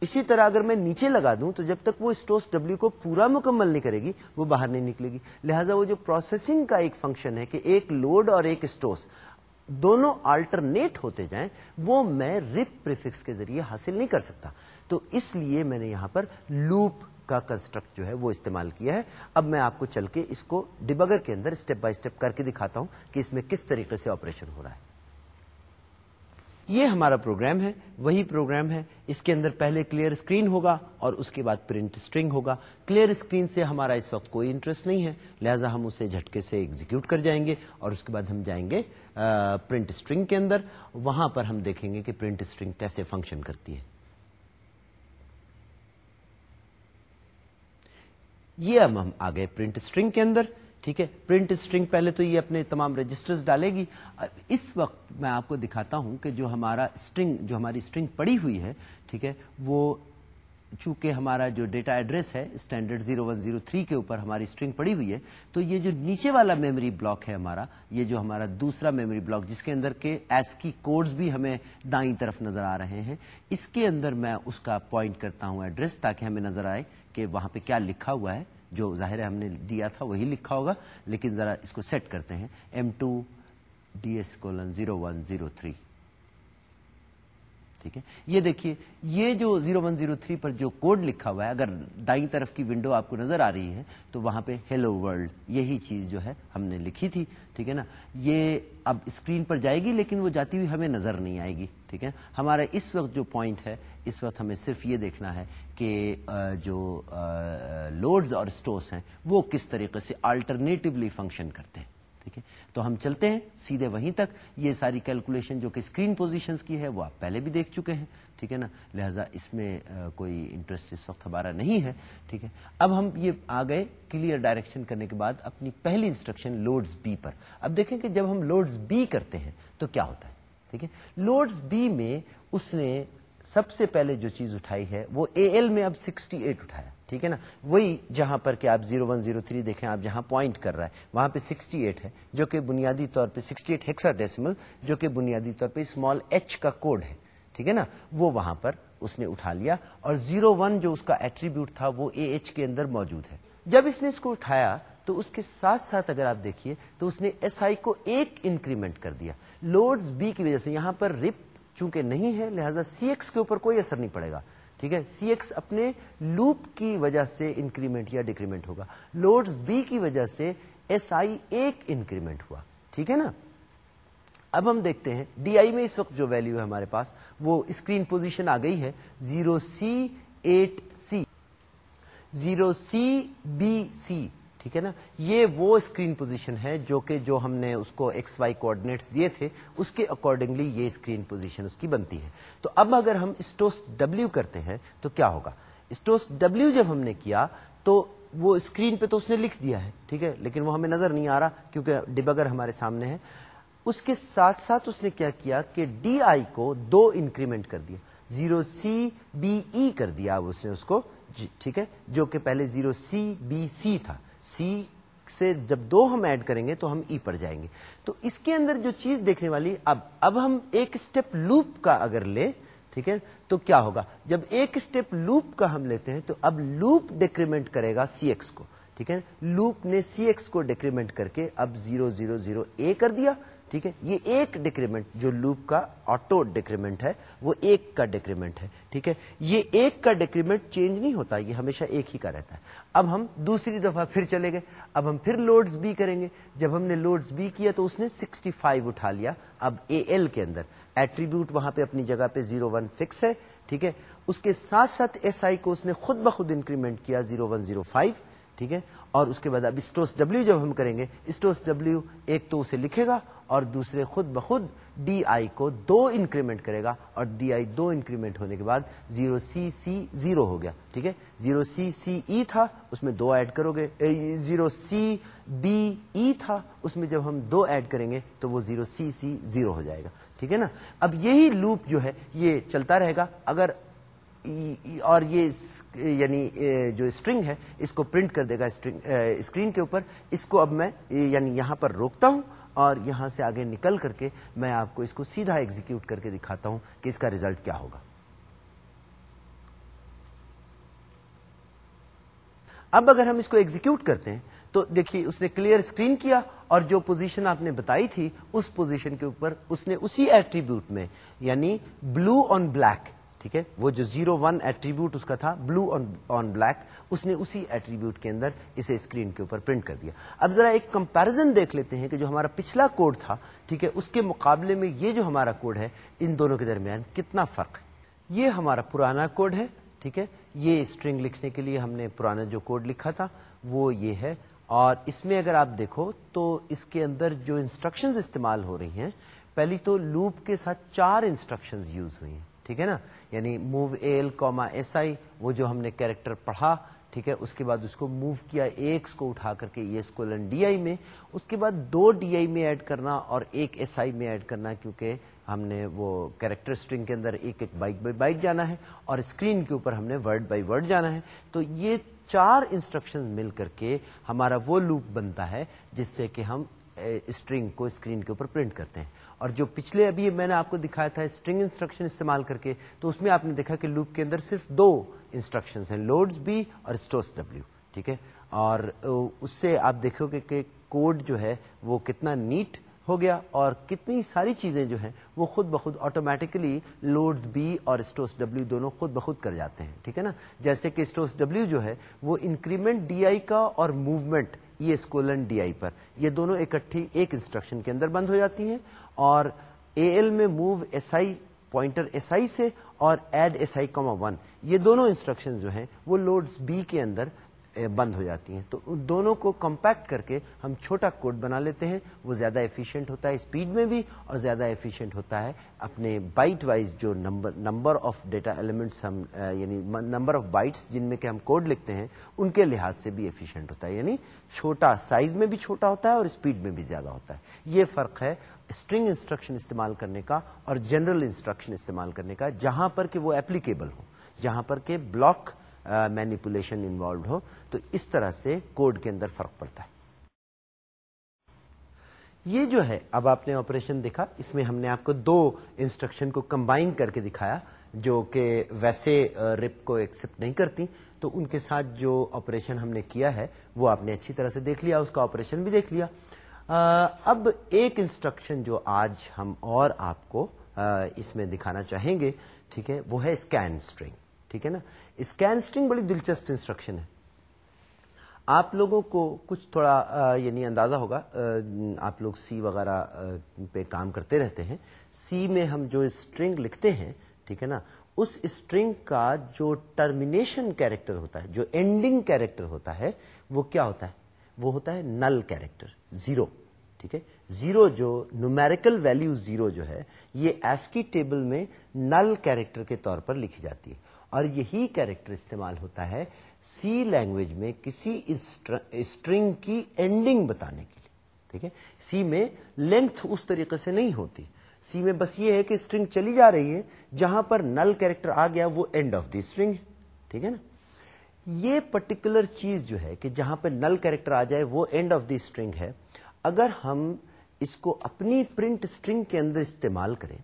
اسی طرح اگر میں نیچے لگا دوں تو جب تک وہ اسٹوس ڈبلو کو پورا مکمل نہیں کرے گی، وہ باہر نہیں نکلے گی۔ لہٰذا وہ جو پروسیسنگ کا ایک فنکشن ہے کہ ایک لوڈ اور ایک اسٹوس دونوں آلٹرنیٹ ہوتے جائیں، وہ میں رپ پریفکس کے ذریعے حاصل نہیں کر سکتا۔ تو اس لیے میں نے یہاں پر لوپ کا کنسٹرکٹ جو ہے وہ استعمال کیا ہے۔ اب میں آپ کو چل کے اس کو ڈبگر کے اندر اسٹیپ بائی اسٹیپ کر کے دکھاتا ہوں کہ اس میں کس طریقے سے آپریشن ہو رہا ہے۔ یہ ہمارا پروگرام ہے، وہی پروگرام ہے، اس کے اندر پہلے کلیئر اسکرین ہوگا اور اس کے بعد پرنٹ اسٹرنگ ہوگا۔ کلیئر اسکرین سے ہمارا اس وقت کوئی انٹرسٹ نہیں ہے، لہٰذا ہم اسے جھٹکے سے ایگزیکیوٹ کر جائیں گے اور اس کے بعد ہم جائیں گے پرنٹ اسٹرنگ کے اندر۔ وہاں پر ہم دیکھیں گے کہ پرنٹ اسٹرنگ کیسے فنکشن کرتی ہے۔ یہ اب ہم آ گئے پرنٹ اسٹرنگ کے اندر۔ ٹھیک ہے؟ پرنٹ اسٹرنگ پہلے تو یہ اپنے تمام رجسٹر ڈالے گی۔ اس وقت میں آپ کو دکھاتا ہوں کہ جو ہمارا اسٹرنگ جو ہماری اسٹرنگ پڑی ہوئی ہے، ٹھیک ہے، وہ چونکہ ہمارا جو ڈیٹا ایڈریس ہے standard zero one zero three کے اوپر ہماری اسٹرنگ پڑی ہوئی ہے، تو یہ جو نیچے والا میموری بلاک ہے ہمارا، یہ جو ہمارا دوسرا میموری بلاک جس کے اندر کے ایس کی کوڈز بھی ہمیں دائیں طرف نظر آ رہے ہیں، اس کے اندر میں اس کا پوائنٹ کرتا ہوں ایڈریس تاکہ ہمیں نظر آئے کہ وہاں پہ کیا لکھا ہوا ہے۔ جو ظاہر ہے ہم نے دیا تھا وہی لکھا ہوگا، لیکن ذرا اس کو سیٹ کرتے ہیں. M two D S colon zero one zero three ٹھیک ہے؟ یہ دیکھیے، یہ جو 0103 پر جو کوڈ لکھا ہوا ہے، اگر دائیں طرف کی ونڈو آپ کو نظر آ رہی ہے، تو وہاں پہ ہیلو ورلڈ، یہی چیز جو ہے ہم نے لکھی تھی، ٹھیک ہے نا؟ یہ اب اسکرین پر جائے گی، لیکن وہ جاتی ہوئی ہمیں نظر نہیں آئے گی، ٹھیک ہے؟ ہمارا اس وقت جو پوائنٹ ہے، اس وقت ہمیں صرف یہ دیکھنا ہے کہ جو لوڈز اور اسٹورس ہیں، وہ کس طریقے سے آلٹرنیٹولی فنکشن کرتے ہیں؟ ٹھیک ہے تو ہم چلتے ہیں سیدھے وہیں تک۔ یہ ساری کیلکولیشن جو کہ اسکرین پوزیشنز کی ہے، وہ آپ پہلے بھی دیکھ چکے ہیں، ٹھیک ہے نا؟ لہٰذا اس میں کوئی انٹرسٹ اس وقت ہمارا نہیں ہے، ٹھیک ہے۔ اب ہم یہ آ گئے کلیئر ڈائریکشن کرنے کے بعد اپنی پہلی انسٹرکشن لوڈز بی پر۔ اب دیکھیں کہ جب ہم لوڈز بی کرتے ہیں تو کیا ہوتا ہے؟ ٹھیک ہے۔ لوڈز بی میں اس نے سب سے پہلے جو چیز اٹھائی ہے، وہ اے ایل میں اب سکسٹی ایٹ اٹھایا۔ ٹھیک ہے نا؟ وہی جہاں پر کہ آپ زیرو ون زیرو تھری دیکھیں، آپ جہاں پوائنٹ کر رہا ہے، وہاں پہ سکسٹی ایٹ ہے، جو کہ بنیادی طور پہ سکسٹی ایٹ ہیکسا ڈیسیمل جو کہ بنیادی طور پہ اسمال ایچ کا کوڈ ہے، ٹھیک ہے نا؟ وہ وہاں پر اس نے اٹھا لیا اور زیرو ون جو اس کا ایٹریبیوٹ تھا، وہ اے ایچ کے اندر موجود ہے۔ جب اس نے اس کو اٹھایا، تو اس کے ساتھ ساتھ اگر آپ دیکھیے، تو اس نے ایس آئی کو ایک انکریمنٹ کر دیا۔ لوڈز بی کی وجہ سے یہاں پر رپ چونکہ نہیں ہے، لہذا سی ایکس کے اوپر کوئی اثر نہیں پڑے گا۔ ٹھیک ہے؟ سی ایکس اپنے لوپ کی وجہ سے انکریمنٹ یا ڈیکریمنٹ ہوگا. لوڈز بی کی وجہ سے ایس آئی ایک انکریمنٹ ہوا. ٹھیک ہے نا؟ اب ہم دیکھتے ہیں ڈی آئی میں اس وقت جو ویلیو ہے ہمارے پاس، وہ اسکرین پوزیشن آ گئی ہے. Zero C eight C. Zero C B C. ٹھیک ہے نا؟ یہ وہ اسکرین پوزیشن ہے جو کہ جو ہم نے اس کو ایکس وائی کوآڈینیٹس دیے تھے، اس کے اکارڈنگلی یہ اسکرین پوزیشن اس کی بنتی ہے۔ تو اب اگر ہم اسٹوس ڈبلو کرتے ہیں تو کیا ہوگا؟ اسٹوس ڈبلو جب ہم نے کیا تو وہ اسکرین پہ تو اس نے لکھ دیا ہے، ٹھیک ہے؟ لیکن وہ ہمیں نظر نہیں آ رہا کیونکہ ڈبگر ہمارے سامنے ہے۔ اس کے ساتھ ساتھ اس نے کیا کیا کہ ڈی آئی کو دو انکریمنٹ کر دیا۔ زیرو سی بی ای کر دیا۔ اس نے اس کو جی، ٹھیک ہے؟ جو کہ پہلے زیرو سی بی سی تھا۔ سی سے جب دو ہم ایڈ کریں گے تو ہم ای پر جائیں گے۔ تو اس کے اندر جو چیز دیکھنے والی، اب اب ہم ایک اسٹیپ لوپ کا اگر لے ٹھیک ہے، تو کیا ہوگا؟ جب ایک اسٹیپ لوپ کا ہم لیتے ہیں، تو اب لوپ ڈیکریمنٹ کرے گا سی ایکس کو۔ ٹھیک ہے لوپ نے سی ایکس کو ڈیکریمنٹ کر کے اب زیرو زیرو زیرو اے کر دیا۔ ٹھیک ہے، یہ ایک ڈیکریمنٹ جو لوپ کا آٹو ڈیکریمنٹ ہے، وہ ایک کا ڈیکریمنٹ ہے۔ ٹھیک ہے، یہ ایک کا ڈیکریمنٹ چینج نہیں ہوتا، یہ ہمیشہ ایک ہی کا رہتا ہے۔ اب ہم دوسری دفعہ پھر چلے گئے۔ اب ہم پھر لوڈز بی کریں گے۔ جب ہم نے لوڈز بی کیا تو اس نے 65 اٹھا لیا۔ اب اے ایل کے اندر۔ ایٹریبیوٹ وہاں پہ اپنی جگہ پہ 01 فکس ہے، ٹھیک ہے؟ اس کے ساتھ ساتھ ایس SI آئی کو اس نے خود بخود انکریمنٹ کیا 0105 ٹھیک ہے؟ اور اس کے بعد اب اسٹوس ڈبلو جب ہم کریں گے، اسٹوس ڈبلو ایک تو اسے لکھے گا اور دوسرے خود بخود ڈی آئی کو دو انکریمنٹ کرے گا اور ڈی آئی دو انکریمنٹ ہونے کے بعد زیرو سی سی زیرو ہو گیا، ٹھیک ہے؟ زیرو سی سی ای تھا، اس میں دو ایڈ کرو گے زیرو سی بی ای تھا، اس میں جب ہم دو ایڈ کریں گے تو وہ زیرو سی سی زیرو ہو جائے گا، ٹھیک ہے نا؟ اب یہی لوپ جو ہے، یہ چلتا رہے گا، اگر اور یہ یعنی جو اسٹرنگ ہے، اس کو پرنٹ کر دے گا اسکرین کے اوپر۔ اس کو اب میں یعنی یہاں پر روکتا ہوں اور یہاں سے آگے نکل کر کے میں آپ کو اس کو سیدھا ایگزیکیوٹ کر کے دکھاتا ہوں کہ اس کا ریزلٹ کیا ہوگا۔ اب اگر ہم اس کو ایگزیکیوٹ کرتے ہیں، تو دیکھیے، اس نے کلیئر اسکرین کیا اور جو پوزیشن آپ نے بتائی تھی، اس پوزیشن کے اوپر اس نے اسی ایٹریبیوٹ میں یعنی بلو آن بلیک ٹھیک ہے؟ وہ جو زیرو ون ایٹریبیوٹ اس کا تھا بلو آن بلیک اس نے اسی ایٹریبیوٹ کے اندر اسے اسکرین کے اوپر پرنٹ کر دیا۔ اب ذرا ایک کمپیرزن دیکھ لیتے ہیں کہ جو ہمارا پچھلا کوڈ تھا، ٹھیک ہے؟ اس کے مقابلے میں یہ جو ہمارا کوڈ ہے، ان دونوں کے درمیان کتنا فرق؟ یہ ہمارا پرانا کوڈ ہے، ٹھیک ہے؟ یہ اسٹرنگ لکھنے کے لیے ہم نے پرانا جو کوڈ لکھا تھا، وہ یہ ہے۔ اور اس میں اگر آپ دیکھو، تو اس کے اندر جو انسٹرکشنز استعمال ہو رہی ہیں، پہلی تو لوپ کے ساتھ چار انسٹرکشنز یوز ہوئی ہیں۔ ٹھیک ہے نا؟ یعنی move L comma S I وہ جو ہم نے کیریکٹر پڑھا، ٹھیک ہے؟ اس کے بعد اس کو موو کیا ایکس کو اٹھا کر کے یہ اسکولن ڈی آئی میں، اس کے بعد دو ڈی آئی میں ایڈ کرنا اور ایک ایس آئی میں ایڈ کرنا، کیونکہ ہم نے وہ کیریکٹر اسٹرنگ کے اندر ایک ایک بائک بائی بائک جانا ہے اور اسکرین کے اوپر ہم نے ورڈ بائی ورڈ جانا ہے۔ تو یہ چار انسٹرکشن مل کر کے ہمارا وہ لوپ بنتا ہے جس سے کہ ہم eh, اسٹرنگ کو اسکرین کے اوپر پرنٹ کرتے ہیں۔ اور جو پچھلے ابھی میں نے آپ کو دکھایا تھا اسٹرنگ انسٹرکشن استعمال کر کے، تو اس میں آپ نے دیکھا کہ لوپ کے اندر صرف دو انسٹرکشن ہیں لوڈز بی اور اسٹوس ڈبلو ٹھیک ہے؟ اور اس سے آپ دیکھو گے کہ کوڈ جو ہے وہ کتنا نیٹ ہو گیا اور کتنی ساری چیزیں جو ہیں وہ خود بخود آٹومیٹکلی لوڈز بی اور اسٹوس ڈبلو دونوں خود بخود کر جاتے ہیں، ٹھیک ہے نا؟ جیسے کہ اسٹوس ڈبلو جو ہے وہ انکریمنٹ ڈی آئی کا اور موومنٹ یہ اسکولن ڈی آئی پر۔ یہ دونوں اکٹھی ایک انسٹرکشن کے اندر بند ہو جاتی ہیں اور اے ایل میں move S I, pointer S I سے اور add S I comma one. یہ دونوں انسٹرکشن جو ہیں وہ لوڈز بی کے اندر بند ہو جاتی ہیں۔ تو ان دونوں کو کمپیکٹ کر کے ہم چھوٹا کوڈ بنا لیتے ہیں۔ وہ زیادہ ایفیشینٹ ہوتا ہے اسپیڈ میں بھی اور زیادہ ایفیشینٹ ہوتا ہے۔ اپنے بائٹ وائز جو number number of data elements ہم یعنی نمبر آف بائٹس جن میں کہ ہم کوڈ لکھتے ہیں، ان کے لحاظ سے بھی ایفیشینٹ ہوتا ہے۔ یعنی چھوٹا سائز میں بھی چھوٹا ہوتا ہے اور اسپیڈ میں بھی زیادہ ہوتا ہے۔ یہ فرق ہے اسٹرنگ انسٹرکشن استعمال کرنے کا اور جنرل انسٹرکشن استعمال کرنے کا، جہاں پر کہ وہ اپلیکیبل ہو جہاں پر کہ بلاک مینیپولیشن انوالوڈ ہو، تو اس طرح سے کوڈ کے اندر فرق پڑتا ہے۔ یہ جو ہے، اب آپ نے آپریشن دیکھا، اس میں ہم نے آپ کو دو انسٹرکشن کو کمبائن کر کے دکھایا، جو کہ ویسے رپ کو ایکسپٹ نہیں کرتی۔ تو ان کے ساتھ جو آپریشن ہم نے کیا ہے، وہ آپ نے اچھی طرح سے دیکھ لیا، اس کا آپریشن بھی دیکھ لیا۔ اب ایک انسٹرکشن جو آج ہم اور آپ کو اس میں دکھانا چاہیں گے، ٹھیک ہے، وہ ہے اسکین اسٹرنگ ٹھیک ہے نا؟ اسکین اسٹرنگ بڑی دلچسپ انسٹرکشن ہے۔ آپ لوگوں کو کچھ تھوڑا یعنی اندازہ ہوگا۔ آپ لوگ سی وغیرہ پہ کام کرتے رہتے ہیں۔ سی میں ہم جو اسٹرنگ لکھتے ہیں، ٹھیک ہے نا؟ اس اسٹرنگ کا جو ٹرمینیشن کیریکٹر ہوتا ہے، جو اینڈنگ کیریکٹر ہوتا ہے، وہ کیا ہوتا ہے؟ وہ ہوتا ہے نل کیریکٹر زیرو ٹھیک ہے؟ زیرو جو نومیریکل ویلو زیرو جو ہے، یہ ایسکی ٹیبل میں نل کیریکٹر کے طور پر لکھی جاتی ہے۔ اور یہی کیریکٹر استعمال ہوتا ہے سی لینگویج میں کسی اسٹرنگ کی اینڈنگ بتانے کے لیے، ٹھیک ہے؟ سی میں لینتھ اس طریقے سے نہیں ہوتی۔ سی میں بس یہ ہے کہ اسٹرنگ چلی جا رہی ہے، جہاں پر نل کیریکٹر آ گیا وہ اینڈ آف دی اسٹرنگ، ٹھیک ہے نا؟ یہ پرٹیکولر چیز جو ہے کہ جہاں پہ نل کیریکٹر آ جائے وہ اینڈ آف دی اسٹرنگ ہے۔ اگر ہم اس کو اپنی پرنٹ اسٹرنگ کے اندر استعمال کریں،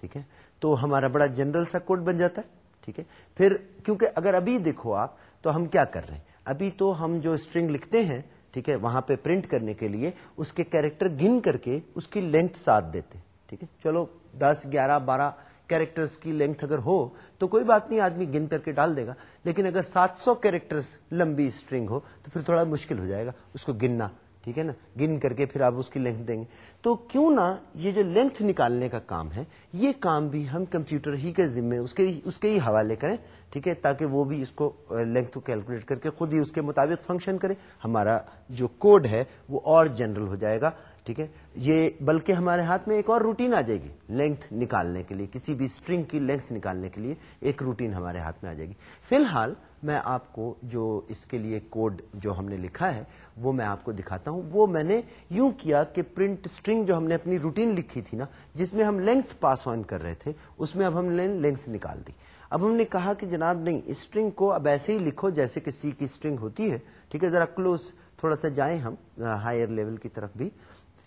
ٹھیک ہے؟ تو ہمارا بڑا جنرل سا کوڈ بن جاتا ہے۔ ٹھیک ہے؟ پھر کیونکہ اگر ابھی دیکھو آپ، تو ہم کیا کر رہے ہیں؟ ابھی تو ہم جو اسٹرنگ لکھتے ہیں، ٹھیک ہے، وہاں پہ پرنٹ کرنے کے لیے اس کے کیریکٹر گن کر کے اس کی لینتھ ساتھ دیتے ٹھیک ہے؟ چلو، دس، گیارہ، بارہ کیریکٹرز کی لینتھ اگر ہو، تو کوئی بات نہیں، آدمی گن کر کے ڈال دے گا۔ لیکن اگر سات سو کیریکٹرز لمبی اسٹرنگ ہو، تو پھر تھوڑا مشکل ہو جائے گا اس کو گننا۔ ٹھیک ہے نا؟ گن کر کے پھر آپ اس کی لینتھ دیں گے۔ تو کیوں نہ یہ جو لینتھ نکالنے کا کام ہے، یہ کام بھی ہم کمپیوٹر ہی کے ذمے، اس کے اس کے ہی حوالے کریں، ٹھیک ہے؟ تاکہ وہ بھی اس کو لینتھ کو کیلکولیٹ کر کے خود ہی اس کے مطابق فنکشن کرے۔ ہمارا جو کوڈ ہے وہ اور جنرل ہو جائے گا۔ ٹھیک ہے؟ یہ بلکہ ہمارے ہاتھ میں ایک اور روٹین آ جائے گی لینتھ نکالنے کے لیے، کسی بھی اسٹرنگ کی لینتھ نکالنے کے لیے ایک روٹین ہمارے ہاتھ میں آ جائے گی۔ فی الحال میں آپ کو جو اس کے لیے کوڈ جو ہم نے لکھا ہے، وہ میں آپ کو دکھاتا ہوں۔ وہ میں نے یوں کیا کہ پرنٹ اسٹرنگ جو ہم نے اپنی روٹین لکھی تھی نا، جس میں ہم لینتھ پاس آن کر رہے تھے، اس میں اب ہم نے لینتھ نکال دی۔ اب ہم نے کہا کہ جناب نہیں اسٹرنگ کو اب ایسے ہی لکھو جیسے کہ سی کی اسٹرنگ ہوتی ہے۔ ٹھیک ہے، ذرا کلوز تھوڑا سا جائیں ہم ہائر لیول کی طرف بھی۔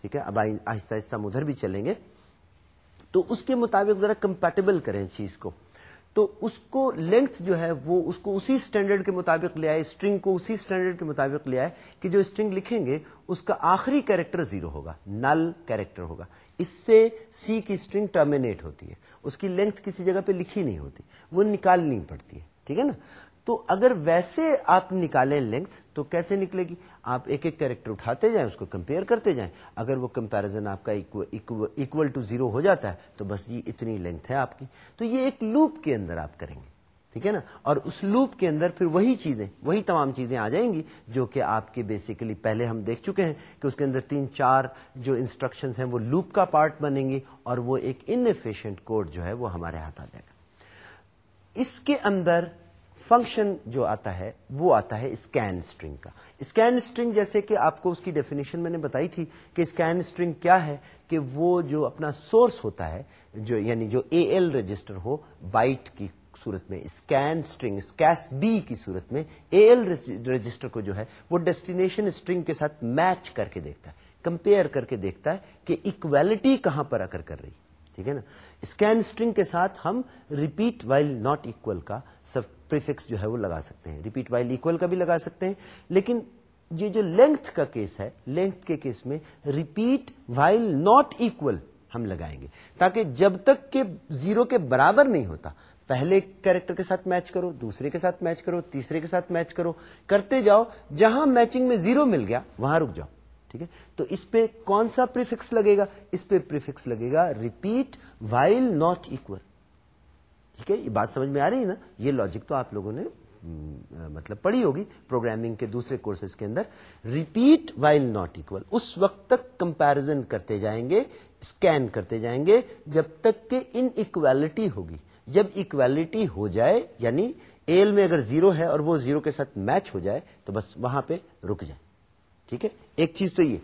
ٹھیک ہے؟ اب آہستہ آہستہ ہم ادھر بھی چلیں گے۔ تو اس کے مطابق ذرا کمپیٹیبل کریں چیز کو۔ تو اس کو لینتھ جو ہے وہ اس کو اسی اسٹینڈرڈ کے مطابق لے آئے اسٹرنگ کو اسی اسٹینڈرڈ کے مطابق لے آئے کہ جو اسٹرنگ لکھیں گے، اس کا آخری کیریکٹر زیرو ہوگا نل کیریکٹر ہوگا۔ اس سے سی کی اسٹرنگ ٹرمینیٹ ہوتی ہے۔ اس کی لینتھ کسی جگہ پہ لکھی نہیں ہوتی، وہ نکالنی پڑتی ہے۔ ٹھیک ہے نا؟ تو اگر ویسے آپ نکالیں لینتھ تو کیسے نکلے گی؟ آپ ایک ایک کیریکٹر اٹھاتے جائیں، اس کو کمپیئر کرتے جائیں۔ اگر وہ کمپیرزن آپ کا اکول ٹو زیرو ہو جاتا ہے، تو بس یہ اتنی لینتھ ہے آپ کی۔ تو یہ ایک لوپ کے اندر آپ کریں گے، ٹھیک ہے نا؟ اور اس لوپ کے اندر پھر وہی چیزیں، وہی تمام چیزیں آ جائیں گی، جو کہ آپ کے بیسیکلی پہلے ہم دیکھ چکے ہیں کہ اس کے اندر تین چار جو انسٹرکشن ہیں، وہ لوپ کا پارٹ بنیں گی اور وہ ایک انفیشینٹ کوڈ جو ہے، وہ ہمارے ہاتھ آ جائے گا۔ اس کے اندر فنکشن جو آتا ہے، وہ آتا ہے اسکین اسٹرنگ کا۔ اسکین اسٹرنگ جیسے کہ آپ کو اس کی ڈیفینیشن میں نے بتائی تھی کہ اسکین اسٹرنگ کیا ہے کہ وہ جو اپنا سورس ہوتا ہے، جو یعنی جو اے ایل رجسٹر ہو بائٹ کی صورت میں اسکین اسٹرنگ اسکیس بی کی صورت میں اے ایل رجسٹر کو جو ہے، وہ ڈیسٹینیشن اسٹرنگ کے ساتھ میچ کر کے دیکھتا ہے۔ کمپیئر کر کے دیکھتا ہے کہ اکویلٹی کہاں پر اکر کر رہی۔ ٹھیک ہے نا؟ اسکین اسٹرنگ کے ساتھ ہم ریپیٹ وائل ناٹ اکول کا سب پریفکس جو ہے وہ لگا سکتے ہیں۔ ریپیٹ وائل اکول کا بھی لگا سکتے ہیں۔ لیکن یہ جو لینتھ کا کیس ہے لینتھ کے کیس میں ریپیٹ وائل ناٹ اکول ہم لگائیں گے۔ تاکہ جب تک کہ زیرو کے برابر نہیں ہوتا، پہلے کیریکٹر کے ساتھ میچ کرو، دوسرے کے ساتھ میچ کرو، تیسرے کے ساتھ میچ کرو، کرتے جاؤ، جہاں میچنگ میں زیرو مل گیا، وہاں رک جاؤ۔ ٹھیک ہے؟ تو اس پہ کون سا پریفکس لگے گا؟ اس پہ پریفکس لگے گا ریپیٹ وائل ناٹ اکول ٹھیک ہے، یہ بات سمجھ میں آ رہی ہے نا؟ یہ لاجک تو آپ لوگوں نے مطلب پڑھی ہوگی پروگرامنگ کے دوسرے کورسز کے اندر۔ ریپیٹ وائل ناٹ اکول اس وقت تک کمپیرزن کرتے جائیں گے اسکین کرتے جائیں گے، جب تک کہ ان اکویلٹی ہوگی۔ جب اکویلٹی ہو جائے یعنی ایل میں اگر زیرو ہے اور وہ زیرو کے ساتھ میچ ہو جائے، تو بس وہاں پہ رک جائے۔ ٹھیک ہے؟ ایک چیز تو یہ۔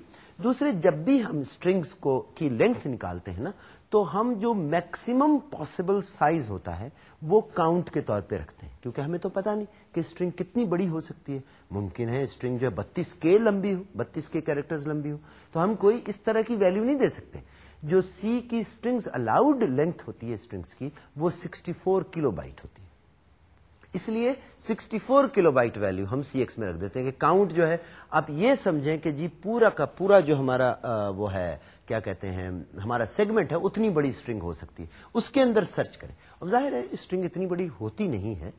دوسرے، جب بھی ہم اسٹرنگس کو کی لینتھ نکالتے ہیں نا تو ہم جو میکسیمم پاسبل سائز ہوتا ہے وہ کاؤنٹ کے طور پہ رکھتے ہیں۔ کیونکہ ہمیں تو پتا نہیں کہ اسٹرنگ کتنی بڑی ہو سکتی ہے۔ ممکن ہے اسٹرنگ جو ہے بتیس کے لمبی ہو، بتیس کے کیریکٹر لمبی ہو۔ تو ہم کوئی اس طرح کی ویلو نہیں دے سکتے۔ جو سی کی اسٹرنگ الاؤڈ لینتھ ہوتی ہے اسٹرنگس کی، وہ سکسٹی فور کلو بائٹ ہوتی ہے۔ اس لیے 64 کلو بائٹ ویلو ہم سی ایکس میں رکھ دیتے ہیں کہ کاؤنٹ جو ہے، آپ یہ سمجھیں کہ جی پورا کا پورا جو ہمارا وہ ہے، کیا کہتے ہیں، ہمارا سیگمنٹ ہے، اتنی بڑی اسٹرنگ ہو سکتی ہے۔ اس کے اندر سرچ کریں۔ اب ظاہر ہے اسٹرنگ اتنی بڑی ہوتی نہیں ہے۔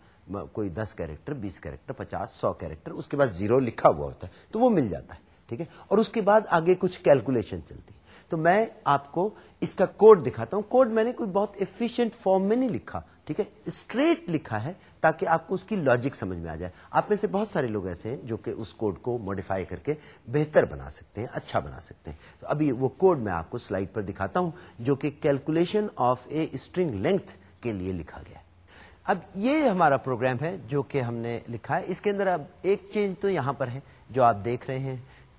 کوئی دس کیریکٹر، بیس کیریکٹر، پچاس، سو کیریکٹر، اس کے بعد زیرو لکھا ہوا ہوتا ہے تو وہ مل جاتا ہے، ٹھیک ہے؟ اور اس کے بعد آگے کچھ کیلکولیشن چلتی ہے۔ تو میں آپ کو اس کا کوڈ دکھاتا ہوں۔ کوڈ میں نے کوئی بہت ایفیشینٹ فارم میں نہیں لکھا، ٹھیک ہے؟ اسٹریٹ لکھا ہے تاکہ آپ کو اس کی لاجک سمجھ میں آ جائے۔ آپ میں سے بہت سارے لوگ ایسے ہیں جو کہ اس کوڈ کو موڈیفائی کر کے بہتر بنا سکتے ہیں اچھا بنا سکتے ہیں۔ تو ابھی وہ کوڈ میں آپ کو سلائڈ پر دکھاتا ہوں، جو کہ calculation of a string length کے لیے لکھا گیا ہے۔ اب یہ ہمارا پروگرام ہے جو کہ ہم نے لکھا ہے۔ اس کے اندر اب ایک چینج تو یہاں پر ہے، جو آپ دیکھ رہے ہیں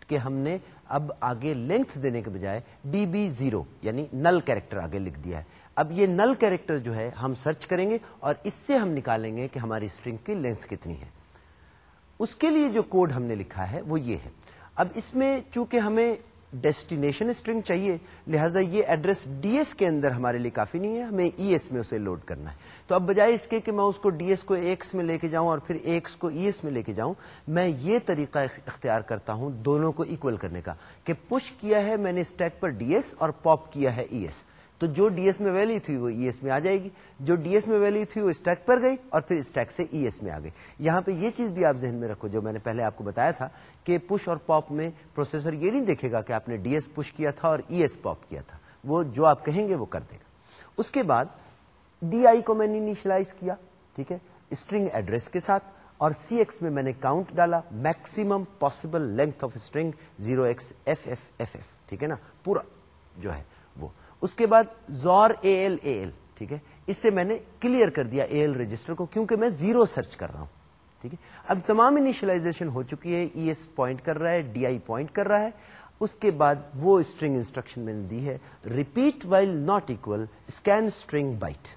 کہ ہم نے اب آگے لینتھ دینے کے بجائے ڈی بی زیرو یعنی نل کیریکٹر آگے لکھ دیا ہے۔ اب یہ نل کیریکٹر جو ہے ہم سرچ کریں گے اور اس سے ہم نکالیں گے کہ ہماری اسٹرنگ کی لینتھ کتنی ہے۔ اس کے لیے جو کوڈ ہم نے لکھا ہے وہ یہ ہے۔ اب اس میں چونکہ ہمیں ڈیسٹینیشن اسٹرنگ چاہیے، لہٰذا یہ ایڈریس ڈی ایس کے اندر ہمارے لیے کافی نہیں ہے، ہمیں ای ایس میں اسے لوڈ کرنا ہے۔ تو اب بجائے اس کے کہ میں اس کو ڈی ایس کو ایکس میں لے کے جاؤں اور پھر ایکس کو ای ایس میں لے کے جاؤں، میں یہ طریقہ اختیار کرتا ہوں دونوں کو اکول کرنے کا کہ پش کیا ہے، میں نے اسٹیک پر ڈی ایس اور پاپ کیا ہے ای ایس۔ تو جو ڈی ایس میں ویلی تھی وہ ای ایس میں آ جائے گی۔ جو ڈی ایس میں ویلی تھی وہ اسٹیک پر گئی اور پھر اسٹیک سے ای ایس میں آ گئی۔ یہاں پہ یہ چیز بھی آپ ذہن میں رکھو، جو میں نے پہلے آپ کو بتایا تھا کہ پش اور پاپ میں پروسیسر یہ نہیں دیکھے گا کہ آپ نے ڈی ایس پش کیا تھا اور ای ایس پاپ کیا تھا۔ وہ جو آپ کہیں گے وہ کر دے گا۔ اس کے بعد ڈی آئی کو میں نے انیشلائز کیا، ٹھیک ہے اسٹرنگ ایڈریس کے ساتھ اور سی ایکس میں میں نے کاؤنٹ ڈالا maximum possible length of string zero X F F F F ٹھیک ہے نا؟ پورا جو ہے۔ اس کے بعد زور اے ایل اے ایل، ٹھیک ہے؟ اس سے میں نے کلیئر کر دیا اے ایل رجسٹر کو، کیونکہ میں زیرو سرچ کر رہا ہوں، ٹھیک ہے؟ اب تمام انیشلائزیشن ہو چکی ہے ای ایس پوائنٹ کر رہا ہے ڈی آئی پوائنٹ کر رہا ہے۔ اس کے بعد وہ اسٹرنگ انسٹرکشن میں نے دی ہے repeat while not equal scan string byte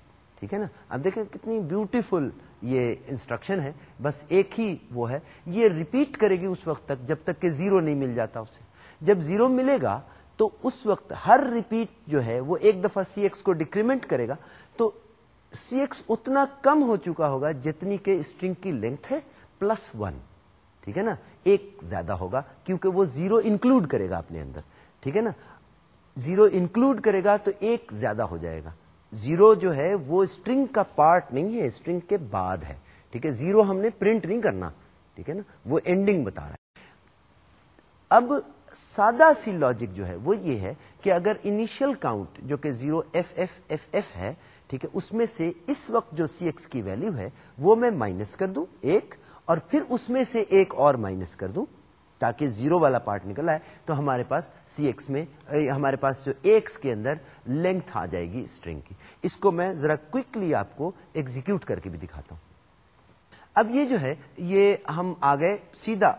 ٹھیک ہے نا؟ اب دیکھیں کتنی بیوٹیفل یہ انسٹرکشن ہے، بس ایک ہی وہ ہے۔ یہ ریپیٹ کرے گی اس وقت تک، جب تک کہ زیرو نہیں مل جاتا اسے۔ جب زیرو ملے گا تو اس وقت ہر ریپیٹ جو ہے وہ ایک دفعہ سی ایکس کو ڈیکریمنٹ کرے گا، تو سی ایکس اتنا کم ہو چکا ہوگا جتنی کہ اسٹرنگ کی لینتھ ہے پلس ون ٹھیک ہے نا؟ ایک زیادہ ہوگا کیونکہ وہ زیرو انکلوڈ کرے گا اپنے اندر، ٹھیک ہے نا؟ زیرو انکلوڈ کرے گا تو ایک زیادہ ہو جائے گا۔ زیرو جو ہے وہ اسٹرنگ کا پارٹ نہیں ہے اسٹرنگ کے بعد ہے، ٹھیک ہے؟ زیرو ہم نے پرنٹ نہیں کرنا، ٹھیک ہے نا؟ وہ اینڈنگ بتا رہا ہے۔ اب سادہ سی لاجک جو ہے وہ یہ ہے کہ اگر انیشل کاؤنٹ جو کہ zero F F F F ہے، ٹھیک ہے، اس میں سے اس وقت جو سی ایکس کی ویلو ہے، وہ میں مائنس کر دوں ایک، اور پھر اس میں سے ایک اور مائنس کر دوں تاکہ زیرو والا پارٹ نکل آئے، تو ہمارے پاس سی ایکس میں ہمارے پاس جو ایکس کے اندر لینتھ آ جائے گی اسٹرنگ کی۔ اس کو میں ذرا کوکلی آپ کو ایگزیکیوٹ کر کے بھی دکھاتا ہوں۔ اب یہ جو ہے، یہ ہم آگے سیدھا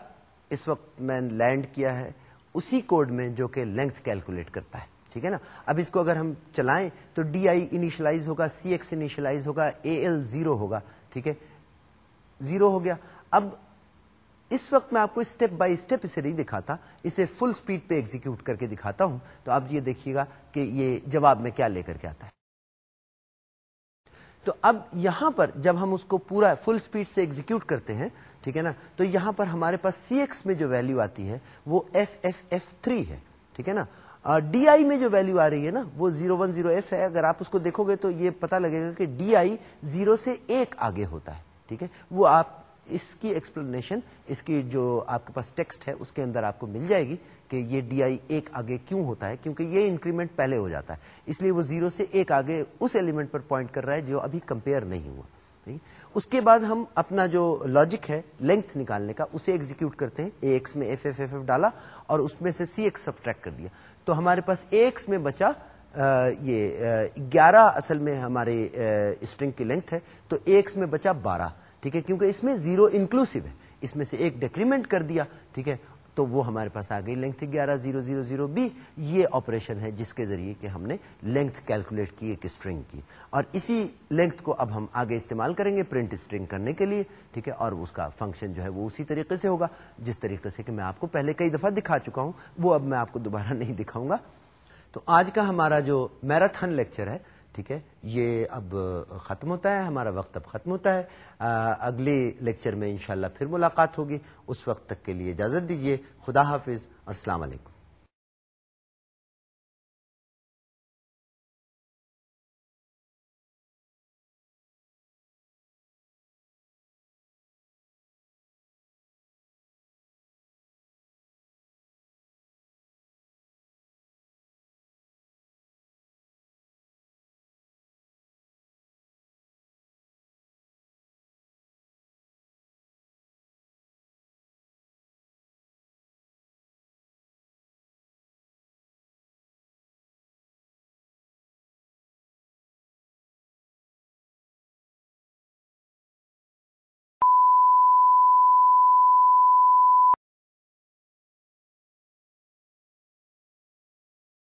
اس وقت میں لینڈ کیا ہے۔ اسی کوڈ میں جو کہ لینتھ کیلکولیٹ کرتا ہے، ٹھیک ہے نا؟ اب اس کو اگر ہم چلائیں تو ڈی آئی انیشلائز ہوگا سی ایکس انیشلائز ہوگا اے ایل زیرو ہوگا، ٹھیک ہے؟ زیرو ہو گیا۔ اب اس وقت میں آپ کو اسٹیپ بائی اسٹیپ اسے نہیں دکھاتا، اسے فل اسپیڈ پہ ایگزیکیوٹ کر کے دکھاتا ہوں۔ تو آپ یہ دیکھیے گا کہ یہ جواب میں کیا لے کر کے آتا ہے۔ تو اب یہاں پر جب ہم اس کو پورا فل اسپیڈ سے ایگزیکیوٹ کرتے ہیں ٹھیک ہے نا؟ تو یہاں پر ہمارے پاس سی ایکس میں جو ویلو آتی ہے وہ ایف ایف ایف تھری ہے، ٹھیک ہے نا؟ ڈی آئی میں جو ویلو آ رہی ہے نا، وہ زیرو ون زیرو ایف ہے۔ اگر آپ اس کو دیکھو گے تو یہ پتا لگے گا کہ ڈی آئی زیرو سے ایک آگے ہوتا ہے، ٹھیک ہے؟ وہ آپ، اس کی ایکسپلینیشن اس کی جو آپ کے پاس ٹیکسٹ ہے، اس کے اندر آپ کو مل جائے گی کہ یہ ڈی آئی ایک آگے کیوں ہوتا ہے، کیونکہ یہ انکریمنٹ پہلے ہو جاتا ہے۔ اس لیے وہ زیرو سے ایک آگے اس ایلیمنٹ پر پوائنٹ کر رہا ہے جو ابھی کمپیئر نہیں ہوا۔ اس کے بعد ہم اپنا جو لاجک ہے لینتھ نکالنے کا، اسے ایگزیکیوٹ کرتے ہیں۔ اے ایکس میں ایف ایف ایف ایف ڈالا اور اس میں سے سی ایکس سبٹریکٹ کر دیا۔ تو ہمارے پاس اے ایکس میں بچا یہ گیارہ اصل میں ہمارے اسٹرنگ کی لینتھ ہے۔ تو اے ایکس میں بچا بارہ۔ ٹھیک ہے؟ کیونکہ اس میں زیرو انکلوسو ہے۔ اس میں سے ایک ڈیکریمنٹ کر دیا۔ ٹھیک ہے؟ تو وہ ہمارے پاس آ گئی لینتھ گیارہ زیرو زیرو زیرو بی۔ یہ آپریشن ہے جس کے ذریعے کہ ہم نے لینتھ کیلکولیٹ کی ایک اسٹرنگ کی۔ اور اسی لینتھ کو اب ہم آگے استعمال کریں گے پرنٹ اسٹرنگ کرنے کے لیے، ٹھیک ہے؟ اور اس کا فنکشن جو ہے وہ اسی طریقے سے ہوگا، جس طریقے سے کہ میں آپ کو پہلے کئی دفعہ دکھا چکا ہوں، وہ اب میں آپ کو دوبارہ نہیں دکھاؤں گا۔ تو آج کا ہمارا جو میراتھن لیکچر ہے ٹھیک ہے؟ یہ اب ختم ہوتا ہے، ہمارا وقت اب ختم ہوتا ہے۔ اگلے لیکچر میں انشاءاللہ پھر ملاقات ہوگی۔ اس وقت تک کے لیے اجازت دیجیے خدا حافظ۔ السلام علیکم۔